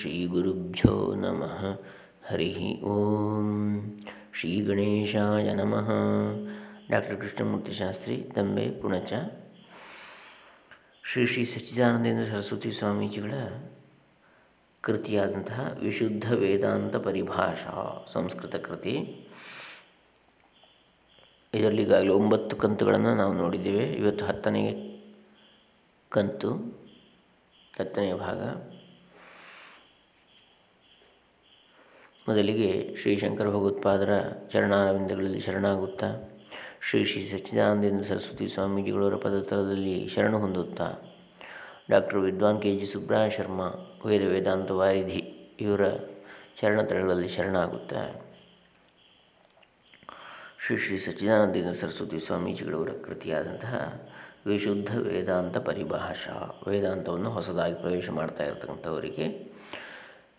ಶ್ರೀ ಗುರುಭ್ಯೋ ನಮಃ ಹರಿ ಓಂ ಶ್ರೀ ಗಣೇಶಾಯ ನಮಃ ಡಾಕ್ಟರ್ ಕೃಷ್ಣಮೂರ್ತಿ ಶಾಸ್ತ್ರಿ ದಂಬೆ ಪುಣಚ ಶ್ರೀ ಶ್ರೀ ಸಚ್ಚಿದಾನಂದೇಂದ್ರ ಸರಸ್ವತಿ ಸ್ವಾಮೀಜಿಗಳ ಕೃತಿಯಾದಂತಹ ವಿಶುದ್ಧ ವೇದಾಂತ ಪರಿಭಾಷಾ ಸಂಸ್ಕೃತ ಕೃತಿ. ಇದರಲ್ಲಿ ಈಗಾಗಲೇ ಒಂಬತ್ತು ಕಂತುಗಳನ್ನು ನಾವು ನೋಡಿದ್ದೇವೆ. ಇವತ್ತು ಹತ್ತನೇ ಕಂತು ಹತ್ತನೇ ಭಾಗ. ಮೊದಲಿಗೆ ಶ್ರೀ ಶಂಕರ ಭಗವತ್ಪಾದರ ಚರಣಾರವಿಂದಗಳಲ್ಲಿ ಶರಣಾಗುತ್ತಾ, ಶ್ರೀ ಶ್ರೀ ಸಚ್ಚಿದಾನಂದೇಂದ್ರ ಸರಸ್ವತಿ ಸ್ವಾಮೀಜಿಗಳವರ ಪದತಲದಲ್ಲಿ ಶರಣ ಹೊಂದುತ್ತಾ, ಡಾಕ್ಟರ್ ವಿದ್ವಾನ್ ಕೆ ಜಿ ಸುಬ್ರಹ ಶರ್ಮಾ, ವೇದ ವೇದಾಂತ ವಾರಿಧಿ ಇವರ ಚರಣತಲಗಳಲ್ಲಿ ಶರಣಾಗುತ್ತಾ ಶ್ರೀ ಶ್ರೀ ಸಚ್ಚಿದಾನಂದೇಂದ್ರ ಸರಸ್ವತಿ ಸ್ವಾಮೀಜಿಗಳವರ ಕೃತಿಯಾದಂತಹ ವಿಶುದ್ಧ ವೇದಾಂತ ಪರಿಭಾಷಾ, ವೇದಾಂತವನ್ನು ಹೊಸದಾಗಿ ಪ್ರವೇಶ ಮಾಡ್ತಾ ಇರತಕ್ಕಂಥವರಿಗೆ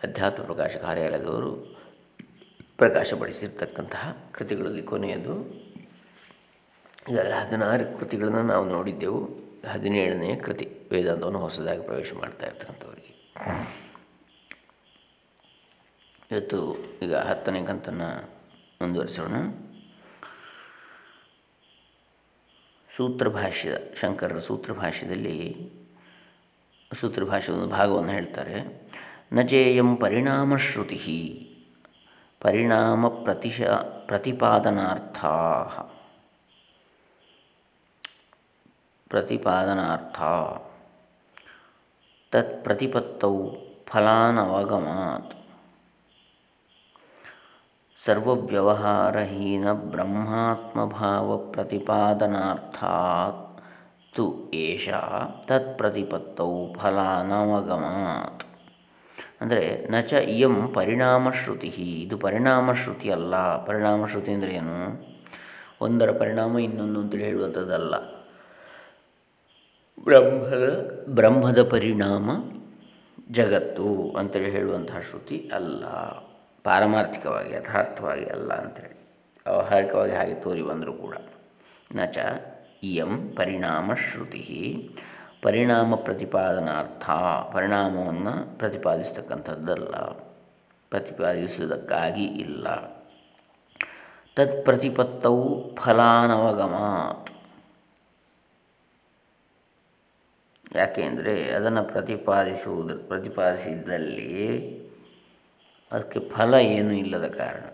ಅಧ್ಯಾತ್ಮ ಪ್ರಕಾಶ ಕಾರ್ಯಾಲಯದವರು ಪ್ರಕಾಶಪಡಿಸಿರ್ತಕ್ಕಂತಹ ಕೃತಿಗಳಲ್ಲಿ ಕೊನೆಯದು. ಈಗಾಗಲೇ ಹದಿನಾರು ಕೃತಿಗಳನ್ನು ನಾವು ನೋಡಿದ್ದೆವು. ಹದಿನೇಳನೆಯ ಕೃತಿ ವೇದಾಂತವನ್ನು ಹೊಸದಾಗಿ ಪ್ರವೇಶ ಮಾಡ್ತಾ ಇರ್ತಕ್ಕಂಥವ್ರಿಗೆ. ಇವತ್ತು ಈಗ ಹತ್ತನೇ ಕಂತನ್ನು ಮುಂದುವರಿಸೋಣ. ಸೂತ್ರಭಾಷ್ಯದ, ಶಂಕರರ ಸೂತ್ರ ಭಾಷೆ ಒಂದು ಭಾಗವನ್ನು ಹೇಳ್ತಾರೆ. ನಚೇಯಂ ಪರಿಣಾಮಶ್ರುತಿ ಪರಿಣಾಮ ಪ್ರತಿಶ ಪ್ರತಿಪಾದನಾರ್ಥ ಪ್ರತಿಪಾದನಾರ್ಥ ತತ್ ಪ್ರತಿಪತ್ತೌ ಫಲಾನವಗಮಾತ್ ಸರ್ವವ್ಯವಹಾರಹೀನ ಬ್ರಹ್ಮಾತ್ಮಭಾವ ಪ್ರತಿಪಾದನಾರ್ಥಾತ್ ಅಂದರೆ ನಚ ಇಯಂ ಪರಿಣಾಮಶ್ರುತಿ. ಇದು ಪರಿಣಾಮಶ್ರುತಿ ಅಲ್ಲ. ಪರಿಣಾಮಶ್ರುತಿ ಅಂದರೆ ಏನು? ಒಂದರ ಪರಿಣಾಮ ಇನ್ನೊಂದು ಅಂತೇಳಿ ಹೇಳುವಂಥದ್ದಲ್ಲ. ಬ್ರಹ್ಮದ ಬ್ರಹ್ಮದ ಪರಿಣಾಮ ಜಗತ್ತು ಅಂತೇಳಿ ಹೇಳುವಂತಹ ಶ್ರುತಿ ಅಲ್ಲ. ಪಾರಮಾರ್ಥಿಕವಾಗಿ, ಯಥಾರ್ಥವಾಗಿ ಅಲ್ಲ ಅಂತೇಳಿ. ವ್ಯಾವಹಾರಿಕವಾಗಿ ಹಾಗೆ ತೋರಿ ಬಂದರೂ ಕೂಡ. ನಚ ಇಯಂ ಪರಿಣಾಮ ಶ್ರುತಿ ಪರಿಣಾಮ ಪ್ರತಿಪಾದನಾರ್ಥ, ಪರಿಣಾಮವನ್ನು ಪ್ರತಿಪಾದಿಸ್ತಕ್ಕಂಥದ್ದಲ್ಲ. ಪ್ರತಿಪಾದಿಸುವುದಕ್ಕಾಗಿ ಇಲ್ಲ. ತತ್ ಪ್ರತಿಪತ್ತವು ಫಲಾನವಗಮಾತ್. ಯಾಕೆಂದರೆ ಅದನ್ನು ಪ್ರತಿಪಾದಿಸುವುದು, ಪ್ರತಿಪಾದಿಸಿದ್ದಲ್ಲಿ ಅದಕ್ಕೆ ಫಲ ಏನೂ ಇಲ್ಲದ ಕಾರಣ.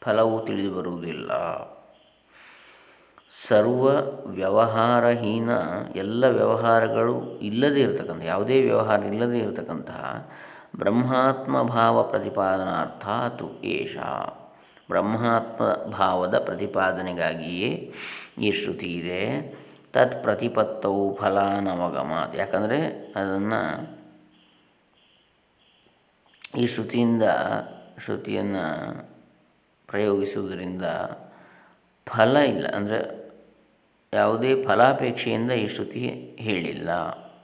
ಫಲವು ತಿಳಿದು ಬರುವುದಿಲ್ಲ. ಸರ್ವ ವ್ಯವಹಾರಹೀನ ಎಲ್ಲ ವ್ಯವಹಾರಗಳು ಇಲ್ಲದೇ ಇರತಕ್ಕಂಥ, ಯಾವುದೇ ವ್ಯವಹಾರ ಇಲ್ಲದೇ ಇರತಕ್ಕಂತಹ ಬ್ರಹ್ಮಾತ್ಮ ಭಾವ ಪ್ರತಿಪಾದನಾರ್ಥಾತು ಏಷ. ಬ್ರಹ್ಮಾತ್ಮ ಭಾವದ ಪ್ರತಿಪಾದನೆಗಾಗಿಯೇ ಈ ಶ್ರುತಿ ಇದೆ. ತತ್ ಪ್ರತಿಪತ್ತವು ಫಲಾನವಗಮಾತ್. ಯಾಕಂದರೆ ಅದನ್ನು ಈ ಶ್ರುತಿಯಿಂದ, ಶ್ರುತಿಯನ್ನು ಪ್ರಯೋಗಿಸುವುದರಿಂದ ಫಲ ಇಲ್ಲ. ಅಂದರೆ ಯಾವುದೇ ಫಲಾಪೇಕ್ಷೆಯಿಂದ ಈ ಶ್ರುತಿ ಹೇಳಿಲ್ಲ.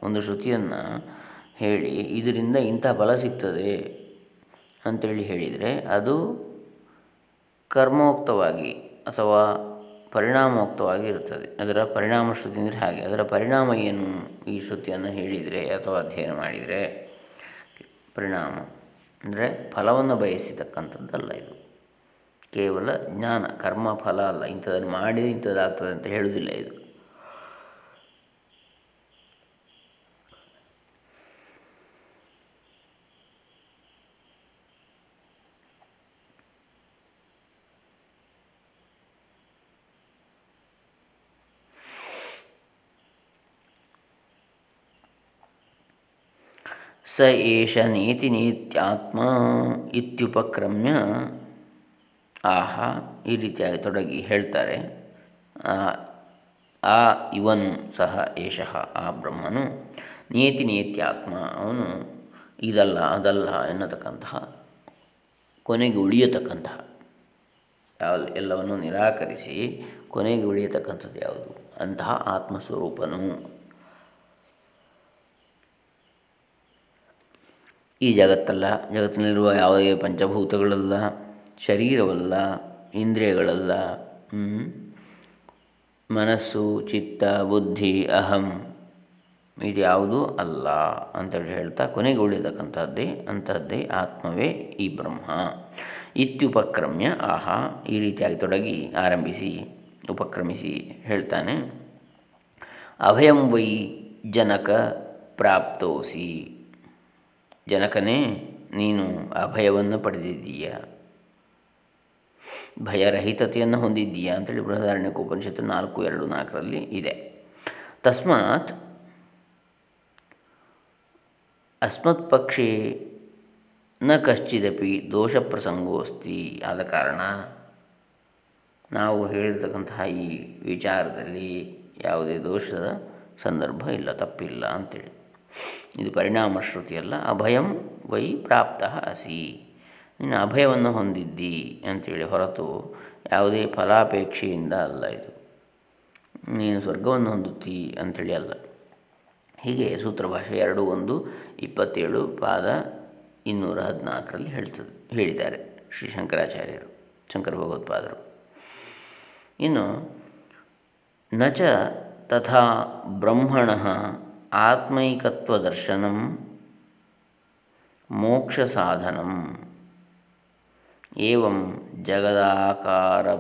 ಒಂದು ಶ್ರುತಿಯನ್ನು ಹೇಳಿ, ಇದರಿಂದ ಇಂಥ ಫಲ ಸಿಗ್ತದೆ ಅಂತೇಳಿ ಹೇಳಿದರೆ, ಅದು ಕರ್ಮೋಕ್ತವಾಗಿ ಅಥವಾ ಪರಿಣಾಮೋಕ್ತವಾಗಿ ಇರ್ತದೆ. ಅದರ ಪರಿಣಾಮ ಶ್ರುತಿ ಅಂದರೆ ಹಾಗೆ. ಅದರ ಪರಿಣಾಮ ಏನು ಈ ಶ್ರುತಿಯನ್ನು ಹೇಳಿದರೆ ಅಥವಾ ಅಧ್ಯಯನ ಮಾಡಿದರೆ? ಪರಿಣಾಮ ಅಂದರೆ ಫಲವನ್ನು ಬಯಸಿತಕ್ಕಂಥದ್ದಲ್ಲ ಇದು. ಕೇವಲ ಜ್ಞಾನ, ಕರ್ಮ, ಫಲ ಅಲ್ಲ. ಇಂಥದ್ದನ್ನು ಮಾಡಿ ಇಂಥದ್ದಾಗ್ತದೆ ಅಂತ ಹೇಳುವುದಿಲ್ಲ ಇದು. ಸ ಏಷ ನೇತಿ ನೇತ್ಯಾತ್ಮ ಇತ್ಯುಪಕ್ರಮ್ಯ ಆಹಾ, ಈ ರೀತಿಯಾಗಿ ತೊಡಗಿ ಹೇಳ್ತಾರೆ. ಆ ಇವನು ಸಹ ಏಷಃ, ಆ ಬ್ರಹ್ಮನು ನಿಯತಿ ನಿಯತ್ಯಾತ್ಮ ಅವನು ಇದಲ್ಲ, ಅದಲ್ಲ ಎನ್ನತಕ್ಕಂತಹ, ಕೊನೆಗೆ ಉಳಿಯತಕ್ಕಂತಹ ಎಲ್ಲವನ್ನು ನಿರಾಕರಿಸಿ ಕೊನೆಗೆ ಉಳಿಯತಕ್ಕಂಥದ್ದು ಯಾವುದು? ಅಂತಹ ಆತ್ಮಸ್ವರೂಪನು. ಈ ಜಗತ್ತಲ್ಲ, ಜಗತ್ತಿನಲ್ಲಿರುವ ಯಾವುದೇ ಪಂಚಭೂತಗಳಲ್ಲ ಶರೀರವಲ್ಲ, ಇಂದ್ರಿಯಗಳಲ್ಲ ಮನಸ್ಸು, ಚಿತ್ತ, ಬುದ್ಧಿ, ಅಹಂ, ಇದು ಯಾವುದೂ ಅಲ್ಲ ಅಂತೇಳಿ ಹೇಳ್ತಾ ಕೊನೆಗೆ ಉಳಿತಕ್ಕಂಥದ್ದೇ ಅಂಥದ್ದೇ ಆತ್ಮವೇ ಈ ಬ್ರಹ್ಮ. ಇತ್ಯುಪಕ್ರಮ್ಯ, ಆಹಾ, ಈ ರೀತಿಯಾಗಿ ತೊಡಗಿ ಆರಂಭಿಸಿ, ಉಪಕ್ರಮಿಸಿ ಹೇಳ್ತಾನೆ. ಅಭಯಂ ವೈ ಜನಕ ಪ್ರಾಪ್ತೋಸಿ. ಜನಕನೇ, ನೀನು ಅಭಯವನ್ನು ಪಡೆದಿದ್ದೀಯ. ಭಯರಹಿತತೆಯನ್ನು ಹೊಂದಿದ್ದೀಯಾ ಅಂತೇಳಿ ಬೃಹದಾರಣ್ಯಕ ಉಪನಿಷತ್ತು ನಾಲ್ಕು, ಎರಡು, ನಾಲ್ಕರಲ್ಲಿ ಇದೆ. ತಸ್ಮಾತ್ ಅಸ್ಮತ್ ಪಕ್ಷೇ ನ ಕಶ್ಚಿದಪಿ ದೋಷ ಪ್ರಸಂಗೋಸ್ತಿ ಆದ ಕಾರಣ ನಾವು ಹೇಳಿರ್ತಕ್ಕಂತಹ ಈ ವಿಚಾರದಲ್ಲಿ ಯಾವುದೇ ದೋಷದ ಸಂದರ್ಭ ಇಲ್ಲ, ತಪ್ಪಿಲ್ಲ ಅಂತೇಳಿ. ಇದು ಪರಿಣಾಮ ಶ್ರುತಿಯಲ್ಲ ಅಭಯಂ ವೈ ಪ್ರಾಪ್ತ ಅಸಿ. ನೀನು ಅಭಯವನ್ನು ಹೊಂದಿದ್ದಿ ಅಂಥೇಳಿ ಹೊರತು ಯಾವುದೇ ಫಲಾಪೇಕ್ಷೆಯಿಂದ ಅಲ್ಲ ಇದು. ನೀನು ಸ್ವರ್ಗವನ್ನು ಹೊಂದುತ್ತಿ ಅಂಥೇಳಿ ಅಲ್ಲ. ಹೀಗೆ ಸೂತ್ರ ಭಾಷೆ ಎರಡು ಒಂದು ಇಪ್ಪತ್ತೇಳು ಪಾದ ಇನ್ನೂರ ಹದಿನಾಲ್ಕರಲ್ಲಿ ಹೇಳ್ತದೆ, ಹೇಳಿದ್ದಾರೆ ಶ್ರೀ ಶಂಕರಾಚಾರ್ಯರು, ಶಂಕರ ಭಗವತ್ಪಾದರು. ಇನ್ನು ನಚ ತಥಾ ಬ್ರಹ್ಮಣ ಆತ್ಮೈಕತ್ವದರ್ಶನಂ ಮೋಕ್ಷ ಸಾಧನಂ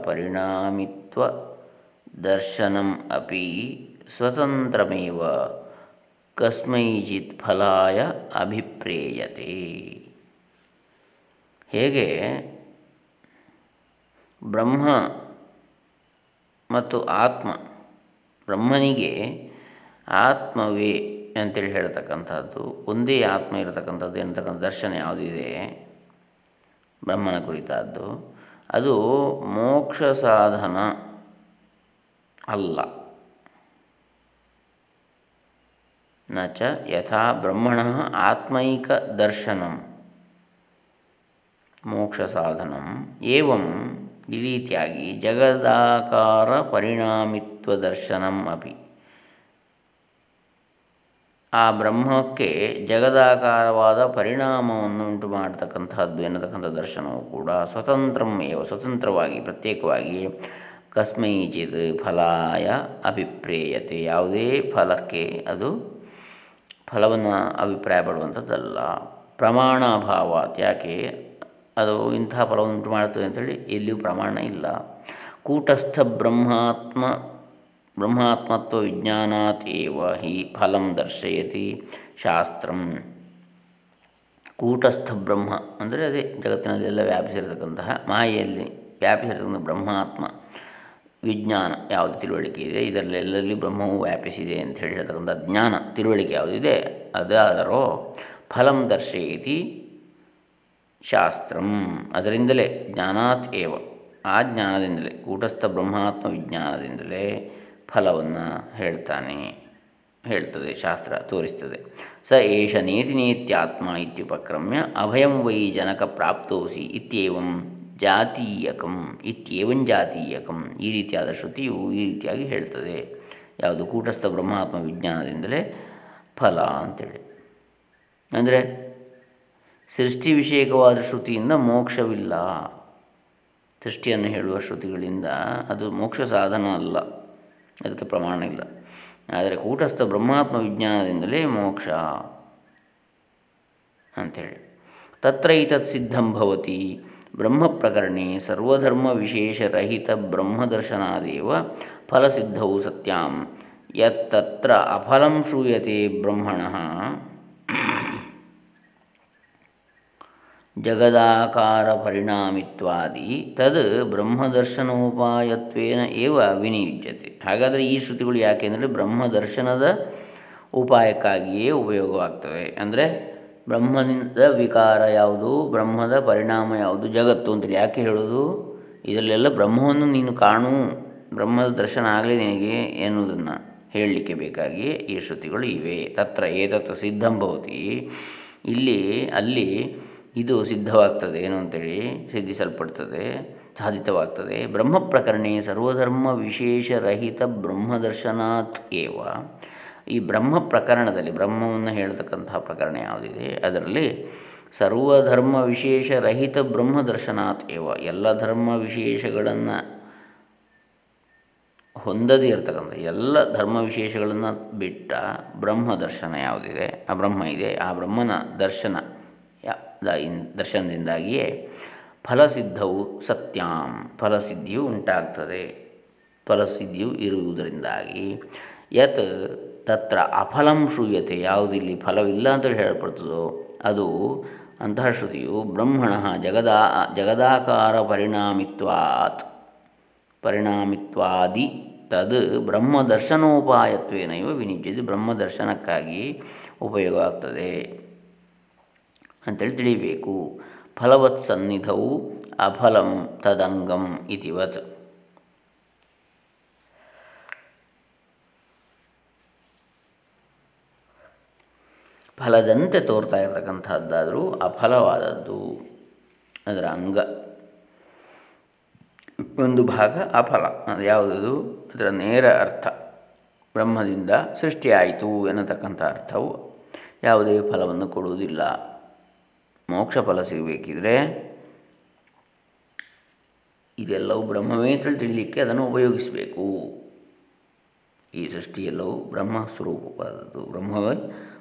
ಪರಿಣಾಮಿತ್ವ ದರ್ಶನ ಅಪಿ ಸ್ವತಂತ್ರಮೇವ ಕಸ್ಮೈಚಿತ್ ಫಲಾಯ ಅಭಿಪ್ರೇಯತೆ ಹೇಗೆ ಬ್ರಹ್ಮ ಮತ್ತು ಆತ್ಮ, ಬ್ರಹ್ಮನಿಗೆ ಆತ್ಮವೇ ಅಂತೇಳಿ ಹೇಳ್ತಕ್ಕಂಥದ್ದು, ಒಂದೇ ಆತ್ಮ ಇರತಕ್ಕಂಥದ್ದು ಎಂತಕ್ಕಂಥ ದರ್ಶನ ಯಾವುದಿದೆ? ಬ್ರಹ್ಮನ ಕುರಿತಾದ್ದು. ಅದು ಮೋಕ್ಷ ಸಾಧನ ಅಲ್ಲ. ನ ಚ ಯಥಾ ಬ್ರಹ್ಮಣ ಆತ್ಮೈಕ ದರ್ಶನಂ. ಮೋಕ್ಷ ಸಾಧನಂ. ಏವಂ ಈ ರೀತಿಯಾಗಿ ಜಗದಾಕಾರ ಪರಿಣಾಮಿತ್ವ ದರ್ಶನಂ ಅಪಿ. ಆ ಬ್ರಹ್ಮಕ್ಕೆ ಜಗದಾಕಾರವಾದ ಪರಿಣಾಮವನ್ನು ಉಂಟು ಮಾಡತಕ್ಕಂಥದ್ದು ಎನ್ನತಕ್ಕಂಥ ದರ್ಶನವು ಕೂಡ ಸ್ವತಂತ್ರಂ ಸ್ವತಂತ್ರವಾಗಿ ಪ್ರತ್ಯೇಕವಾಗಿ ಕಸ್ಮೈಚಿತ್ ಫಲಾಯ ಅಭಿಪ್ರೇಯತೆ. ಯಾವುದೇ ಫಲಕ್ಕೆ ಅದು ಫಲವನ್ನು ಅಭಿಪ್ರಾಯ ಪಡುವಂಥದ್ದಲ್ಲ ಪ್ರಮಾಣಾಭಾವ ಯಾಕೆ ಅದು ಇಂಥ ಫಲವನ್ನು ಉಂಟು ಮಾಡುತ್ತದೆ ಅಂತೇಳಿ ಎಲ್ಲಿಯೂ ಪ್ರಮಾಣ ಇಲ್ಲ. ಕೂಟಸ್ಥ ಬ್ರಹ್ಮಾತ್ಮ ಬ್ರಹ್ಮಾತ್ಮತ್ವ ವಿಜ್ಞಾನಾತ್ ಏವ ಹಿ ಫಲಂ ದರ್ಶಯತಿ ಶಾಸ್ತ್ರಂ. ಕೂಟಸ್ಥ ಬ್ರಹ್ಮ ಅಂದರೆ ಅದೇ ಜಗತ್ತಿನಲ್ಲೆಲ್ಲ ವ್ಯಾಪಿಸಿರತಕ್ಕಂತಹ ಮಾಯೆಯಲ್ಲಿ ವ್ಯಾಪಿಸಿರತಕ್ಕಂಥ ಬ್ರಹ್ಮಾತ್ಮ ವಿಜ್ಞಾನ ಯಾವುದು ತಿಳುವಳಿಕೆ ಇದೆ ಇದರಲ್ಲೆಲ್ಲಲ್ಲಿ ಬ್ರಹ್ಮವು ವ್ಯಾಪಿಸಿದೆ ಅಂತ ಹೇಳಿರ್ತಕ್ಕಂಥ ಜ್ಞಾನ ತಿಳುವಳಿಕೆ ಯಾವುದಿದೆ ಅದಾದರೋ ಫಲಂ ದರ್ಶಯತಿ ಶಾಸ್ತ್ರಂ. ಅದರಿಂದಲೇ ಜ್ಞಾನಾತ್ ಏವ ಆ ಜ್ಞಾನದಿಂದಲೇ, ಕೂಟಸ್ಥ ಬ್ರಹ್ಮಾತ್ಮ ವಿಜ್ಞಾನದಿಂದಲೇ ಫಲವನ್ನು ಹೇಳ್ತಾನೆ ಹೇಳ್ತದೆ, ಶಾಸ್ತ್ರ ತೋರಿಸ್ತದೆ. ಸ ಏಷ ನೇತಿ ನೇತ್ಯಾತ್ಮ ಇತ್ಯುಪಕ್ರಮ್ಯ ಅಭಯಂ ವೈ ಜನಕ ಪ್ರಾಪ್ತೋಸಿ ಇತ್ಯೇವಂ ಜಾತೀಯಕಂ ಇತ್ಯೇವಂ ಜಾತೀಯಕಂ. ಈ ರೀತಿಯಾದ ಶ್ರುತಿಯು ಈ ರೀತಿಯಾಗಿ ಹೇಳ್ತದೆ. ಯಾವುದು? ಕೂಟಸ್ಥ ಬ್ರಹ್ಮಾತ್ಮ ವಿಜ್ಞಾನದಿಂದಲೇ ಫಲ ಅಂತೇಳಿ. ಅಂದರೆ ಸೃಷ್ಟಿ ವಿಷಯಕವಾದ ಶ್ರುತಿಯಿಂದ ಮೋಕ್ಷವಿಲ್ಲ. ಸೃಷ್ಟಿಯನ್ನು ಹೇಳುವ ಶ್ರುತಿಗಳಿಂದ ಅದು ಮೋಕ್ಷ ಸಾಧನ ಅಲ್ಲ. ಅದಕ್ಕೆ ಪ್ರಮಾಣ ಇಲ್ಲ. ಆದರೆ ಕೂಟಸ್ಥ ಬ್ರಹ್ಮಾತ್ಮ ವಿಜ್ಞಾನದಿಂದಲೇ ಮೋಕ್ಷ ಅಂಥೇಳಿ. ತತ್ರ ಸಿದ್ಧಂ ಭವತಿ. ಬ್ರಹ್ಮ ಪ್ರಕರಣೆ ಸರ್ವಧರ್ಮ ವಿಶೇಷರಹಿತ ಬ್ರಹ್ಮದರ್ಶನಾದೇವ ಫಲಸಿದ್ಧವು ಸತ್ಯಾಂ. ಯತ್ತತ್ರ ಅಫಲಂ ಶೂಯತೆ ಬ್ರಹ್ಮಣ. ಜಗದಾಕಾರ ಪರಿಣಾಮಿತ್ವಾದಿ ತದ್ ಬ್ರಹ್ಮದರ್ಶನೋಪಾಯತ್ವೇನ ಏವ ವಿನಿಯುಜ್ಯತೆ ಹಾಗಾದರೆ ಈ ಶ್ರುತಿಗಳು ಯಾಕೆಂದರೆ ಬ್ರಹ್ಮದರ್ಶನದ ಉಪಾಯಕ್ಕಾಗಿಯೇ ಉಪಯೋಗವಾಗ್ತವೆ. ಅಂದರೆ ಬ್ರಹ್ಮನಿಂದ ವಿಕಾರ ಯಾವುದು, ಬ್ರಹ್ಮದ ಪರಿಣಾಮ ಯಾವುದು, ಜಗತ್ತು ಅಂತೇಳಿ ಯಾಕೆ ಹೇಳೋದು? ಇದರಲ್ಲೆಲ್ಲ ಬ್ರಹ್ಮವನ್ನು ನೀನು ಕಾಣು, ಬ್ರಹ್ಮದ ದರ್ಶನ ಆಗಲಿ ನಿನಗೆ ಎನ್ನುವುದನ್ನು ಹೇಳಲಿಕ್ಕೆ ಬೇಕಾಗಿ ಈ ಶ್ರುತಿಗಳು ಇವೆ. ತತ್ರ ಏತತ್ ಸಿದ್ಧಂ ಇಲ್ಲಿ, ಅಲ್ಲಿ ಇದು ಸಿದ್ಧವಾಗ್ತದೆ, ಏನು ಅಂತೇಳಿ ಸಿದ್ಧಿಸಲ್ಪಡ್ತದೆ, ಸಾಧಿತವಾಗ್ತದೆ. ಬ್ರಹ್ಮ ಪ್ರಕರಣ ಸರ್ವಧರ್ಮ ವಿಶೇಷರಹಿತ ಬ್ರಹ್ಮದರ್ಶನಾತ್ ಏವ. ಈ ಬ್ರಹ್ಮ ಪ್ರಕರಣದಲ್ಲಿ ಬ್ರಹ್ಮವನ್ನು ಹೇಳ್ತಕ್ಕಂತಹ ಪ್ರಕರಣ ಯಾವುದಿದೆ? ಅದರಲ್ಲಿ ಸರ್ವಧರ್ಮ ವಿಶೇಷರಹಿತ ಬ್ರಹ್ಮದರ್ಶನಾತ್ ಏವ. ಎಲ್ಲ ಧರ್ಮ ವಿಶೇಷಗಳನ್ನು ಹೊಂದದೇ ಇರತಕ್ಕಂಥ, ಎಲ್ಲ ಧರ್ಮ ವಿಶೇಷಗಳನ್ನು ಬಿಟ್ಟ ಬ್ರಹ್ಮ ದರ್ಶನ ಯಾವುದಿದೆ? ಆ ಬ್ರಹ್ಮ ಇದೆ. ಆ ಬ್ರಹ್ಮನ ದರ್ಶನ ದರ್ಶನದಿಂದಾಗಿಯೇ ಫಲಸಿದ್ಧವು ಸತ್ಯಂ, ಫಲಸಿದ್ಧಿಯು ಉಂಟಾಗ್ತದೆ. ಫಲಸಿದ್ಧಿಯು ಇರುವುದರಿಂದಾಗಿ ಯತ್ ತತ್ರ ಅಫಲಂ ಶ್ರೂಯತೆ, ಯಾವುದಿಲ್ಲಿ ಫಲವಿಲ್ಲ ಅಂತೇಳಿ ಹೇಳಲ್ಪಡ್ತದೋ ಅದು ಅಂತಹ ಶ್ರುತಿಯು ಬ್ರಹ್ಮಣ ಜಗದಾ, ಜಗದಾಕಾರ ಪರಿಣಾಮಿತ್ವಾತ್, ಪರಿಣಾಮಿತ್ವಾದಿ ತದ್ ಬ್ರಹ್ಮದರ್ಶನೋಪಾಯತ್ವೇನೈವ ವಿನಿಜ್ಯತೆ, ಬ್ರಹ್ಮದರ್ಶನಕ್ಕಾಗಿ ಉಪಯೋಗ ಆಗ್ತದೆ ಅಂತೇಳಿ ತಿಳಿಬೇಕು. ಫಲವತ್ ಸನ್ನಿಧವು ಅಫಲಂ ತದಂಗಂ ಇತಿವತ್ ಫಲದಂತೆ ತೋರ್ತಾ ಇರತಕ್ಕಂಥದ್ದಾದರೂ ಅಫಲವಾದದ್ದು. ಅದರ ಅಂಗ. ಒಂದು ಭಾಗ ಅಫಲ. ಅದು ಯಾವುದದು? ಅದರ ನೇರ ಅರ್ಥ. ಬ್ರಹ್ಮದಿಂದ ಸೃಷ್ಟಿಯಾಯಿತು ಎನ್ನತಕ್ಕಂಥ ಅರ್ಥವು ಯಾವುದೇ ಫಲವನ್ನು ಕೊಡುವುದಿಲ್ಲ. ಮೋಕ್ಷ ಫಲ ಸಿಗಬೇಕಿದ್ರೆ ಇದೆಲ್ಲವೂ ಬ್ರಹ್ಮವೇ ತಿಳಿಯಲಿಕ್ಕೆ ಅದನ್ನು ಉಪಯೋಗಿಸಬೇಕು. ಈ ಸೃಷ್ಟಿಯೆಲ್ಲವೂ ಬ್ರಹ್ಮ ಸ್ವರೂಪವಾದದ್ದು. ಬ್ರಹ್ಮವೇ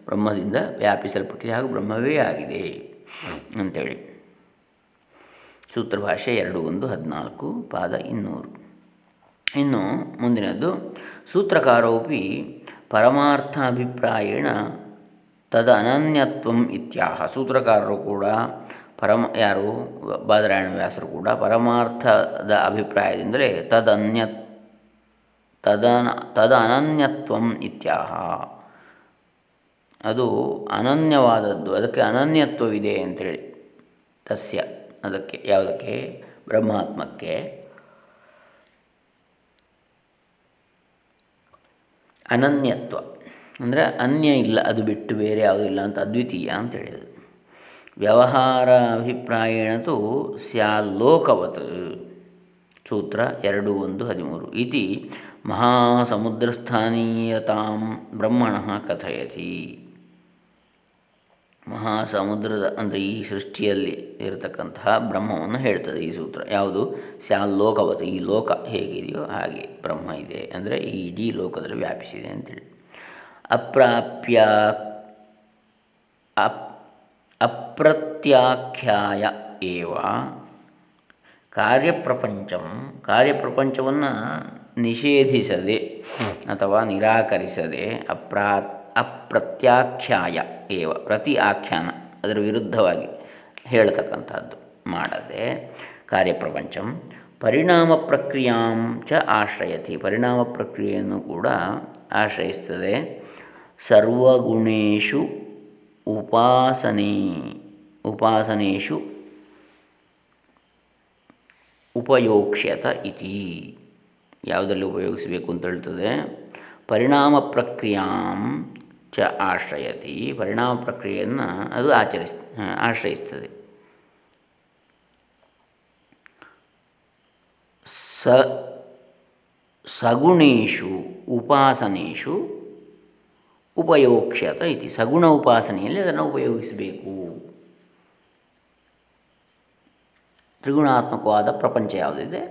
ಬ್ರಹ್ಮದಿಂದ ವ್ಯಾಪಿಸಲ್ಪಟ್ಟಿದೆ ಹಾಗೂ ಬ್ರಹ್ಮವೇ ಆಗಿದೆ ಅಂಥೇಳಿ ಸೂತ್ರಭಾಷೆ ಎರಡು ಒಂದು ಹದಿನಾಲ್ಕು, ಪಾದ ಇನ್ನೂರು. ಇನ್ನು ಮುಂದಿನದ್ದು, ಸೂತ್ರಕಾರೋಪಿ ಪರಮಾರ್ಥಾಭಿಪ್ರಾಯೇಣ ತದ ಅನನ್ಯತ್ವಂ ಇತ್ಯಾಹ. ಸೂತ್ರಕಾರರು ಕೂಡ ಪರಮ, ಯಾರು? ಬಾದರಾಯಣ ವ್ಯಾಸರು ಕೂಡ ಪರಮಾರ್ಥದ ಅಭಿಪ್ರಾಯದಿಂದಲೇ ತದನ್ಯ, ತದನ ತದ ಅನನ್ಯತ್ವಂ ಇತ್ಯಾಹ. ಅದು ಅನನ್ಯವಾದದ್ದು, ಅದಕ್ಕೆ ಅನನ್ಯತ್ವವಿದೆ ಅಂತೇಳಿ. ತಸ್ಯ, ಅದಕ್ಕೆ, ಯಾವುದಕ್ಕೆ? ಬ್ರಹ್ಮಾತ್ಮಕ್ಕೆ. ಅನನ್ಯತ್ವ. ಅಂದರೆ ಅನ್ಯ ಇಲ್ಲ, ಅದು ಬಿಟ್ಟು ಬೇರೆ ಯಾವುದಿಲ್ಲ ಅಂತ ಅದ್ವಿತೀಯ ಅಂತ ಹೇಳಿದರು. ವ್ಯವಹಾರ ಅಭಿಪ್ರಾಯಣತು ಸ್ಯಾಲ್ಲೋಕವತ್ ಸೂತ್ರ ಎರಡು ಒಂದು ಹದಿಮೂರು. ಇತಿ ಮಹಾಸಮುದ್ರಸ್ಥಾನೀಯತಾಂ ಬ್ರಹ್ಮಣ ಕಥಯತಿ. ಮಹಾಸಮುದ್ರದ ಅಂದರೆ ಈ ಸೃಷ್ಟಿಯಲ್ಲಿ ಇರತಕ್ಕಂತಹ ಬ್ರಹ್ಮವನ್ನು ಹೇಳ್ತದೆ ಈ ಸೂತ್ರ. ಯಾವುದು? ಸ್ಯಾಲ್ಲೋಕವತ್ ಈ ಲೋಕ ಹೇಗಿದೆಯೋ ಹಾಗೆ ಬ್ರಹ್ಮ ಇದೆ. ಅಂದರೆ ಈ ಇಡೀ ಲೋಕದಲ್ಲಿ ವ್ಯಾಪಿಸಿದೆ ಅಂತೇಳಿ. ಅಪ್ರಾಪ್ಯ, ಅಪ್, ಅಪ್ರತ್ಯಾಖ್ಯಾಯ ಏವ. ಕಾರ್ಯಪ್ರಪಂಚಂ, ಕಾರ್ಯಪ್ರಪಂಚವನ್ನು ನಿಷೇಧಿಸದೆ ಅಥವಾ ನಿರಾಕರಿಸದೆ ಅಪ್ರಾ, ಅಪ್ರತ್ಯಾಖ್ಯಾಯ ಏವ, ಪ್ರತಿ ಆಖ್ಯಾನ ಅದರ ವಿರುದ್ಧವಾಗಿ ಹೇಳತಕ್ಕಂಥದ್ದು ಮಾಡದೆ ಕಾರ್ಯಪ್ರಪಂಚಂ ಪರಿಣಾಮ ಪ್ರಕ್ರಿಯಾಂ ಚ ಆಶ್ರಯತಿ. ಪರಿಣಾಮ ಪ್ರಕ್ರಿಯೆಯನ್ನು ಕೂಡ ಆಶ್ರಯಿಸ್ತದೆ. ಸರ್ವಗುಣೇಶು ಉಪಾಸನೆ, ಉಪಾಸನೇಶು ಉಪಯೋಕ್ಷ್ಯತ ಇತಿ. ಯಾವುದರಲ್ಲಿ ಉಪಯೋಗಿಸಬೇಕು ಅಂತ ಹೇಳ್ತದೆ? ಪರಿಣಾಮ ಪ್ರಕ್ರಿಯಾಂ ಚ ಆಶ್ರಯತಿ. ಪರಿಣಾಮ ಪ್ರಕ್ರಿಯೆಯನ್ನು ಅದು ಆಚರಿಸ್ ಆಶ್ರಯಿಸ್ತದೆ. ಸ, ಸಗುಣೇಶು, ಉಪಾಸನೇಶು ಉಪಯೋಕ್ಷ್ಯತ ಇತಿ. ಸಗುಣ ಉಪಾಸನೆಯಲ್ಲಿ ಅದನ್ನು ಉಪಯೋಗಿಸಬೇಕು. ತ್ರಿಗುಣಾತ್ಮಕವಾದ ಪ್ರಪಂಚ ಯಾವುದಿದೆ?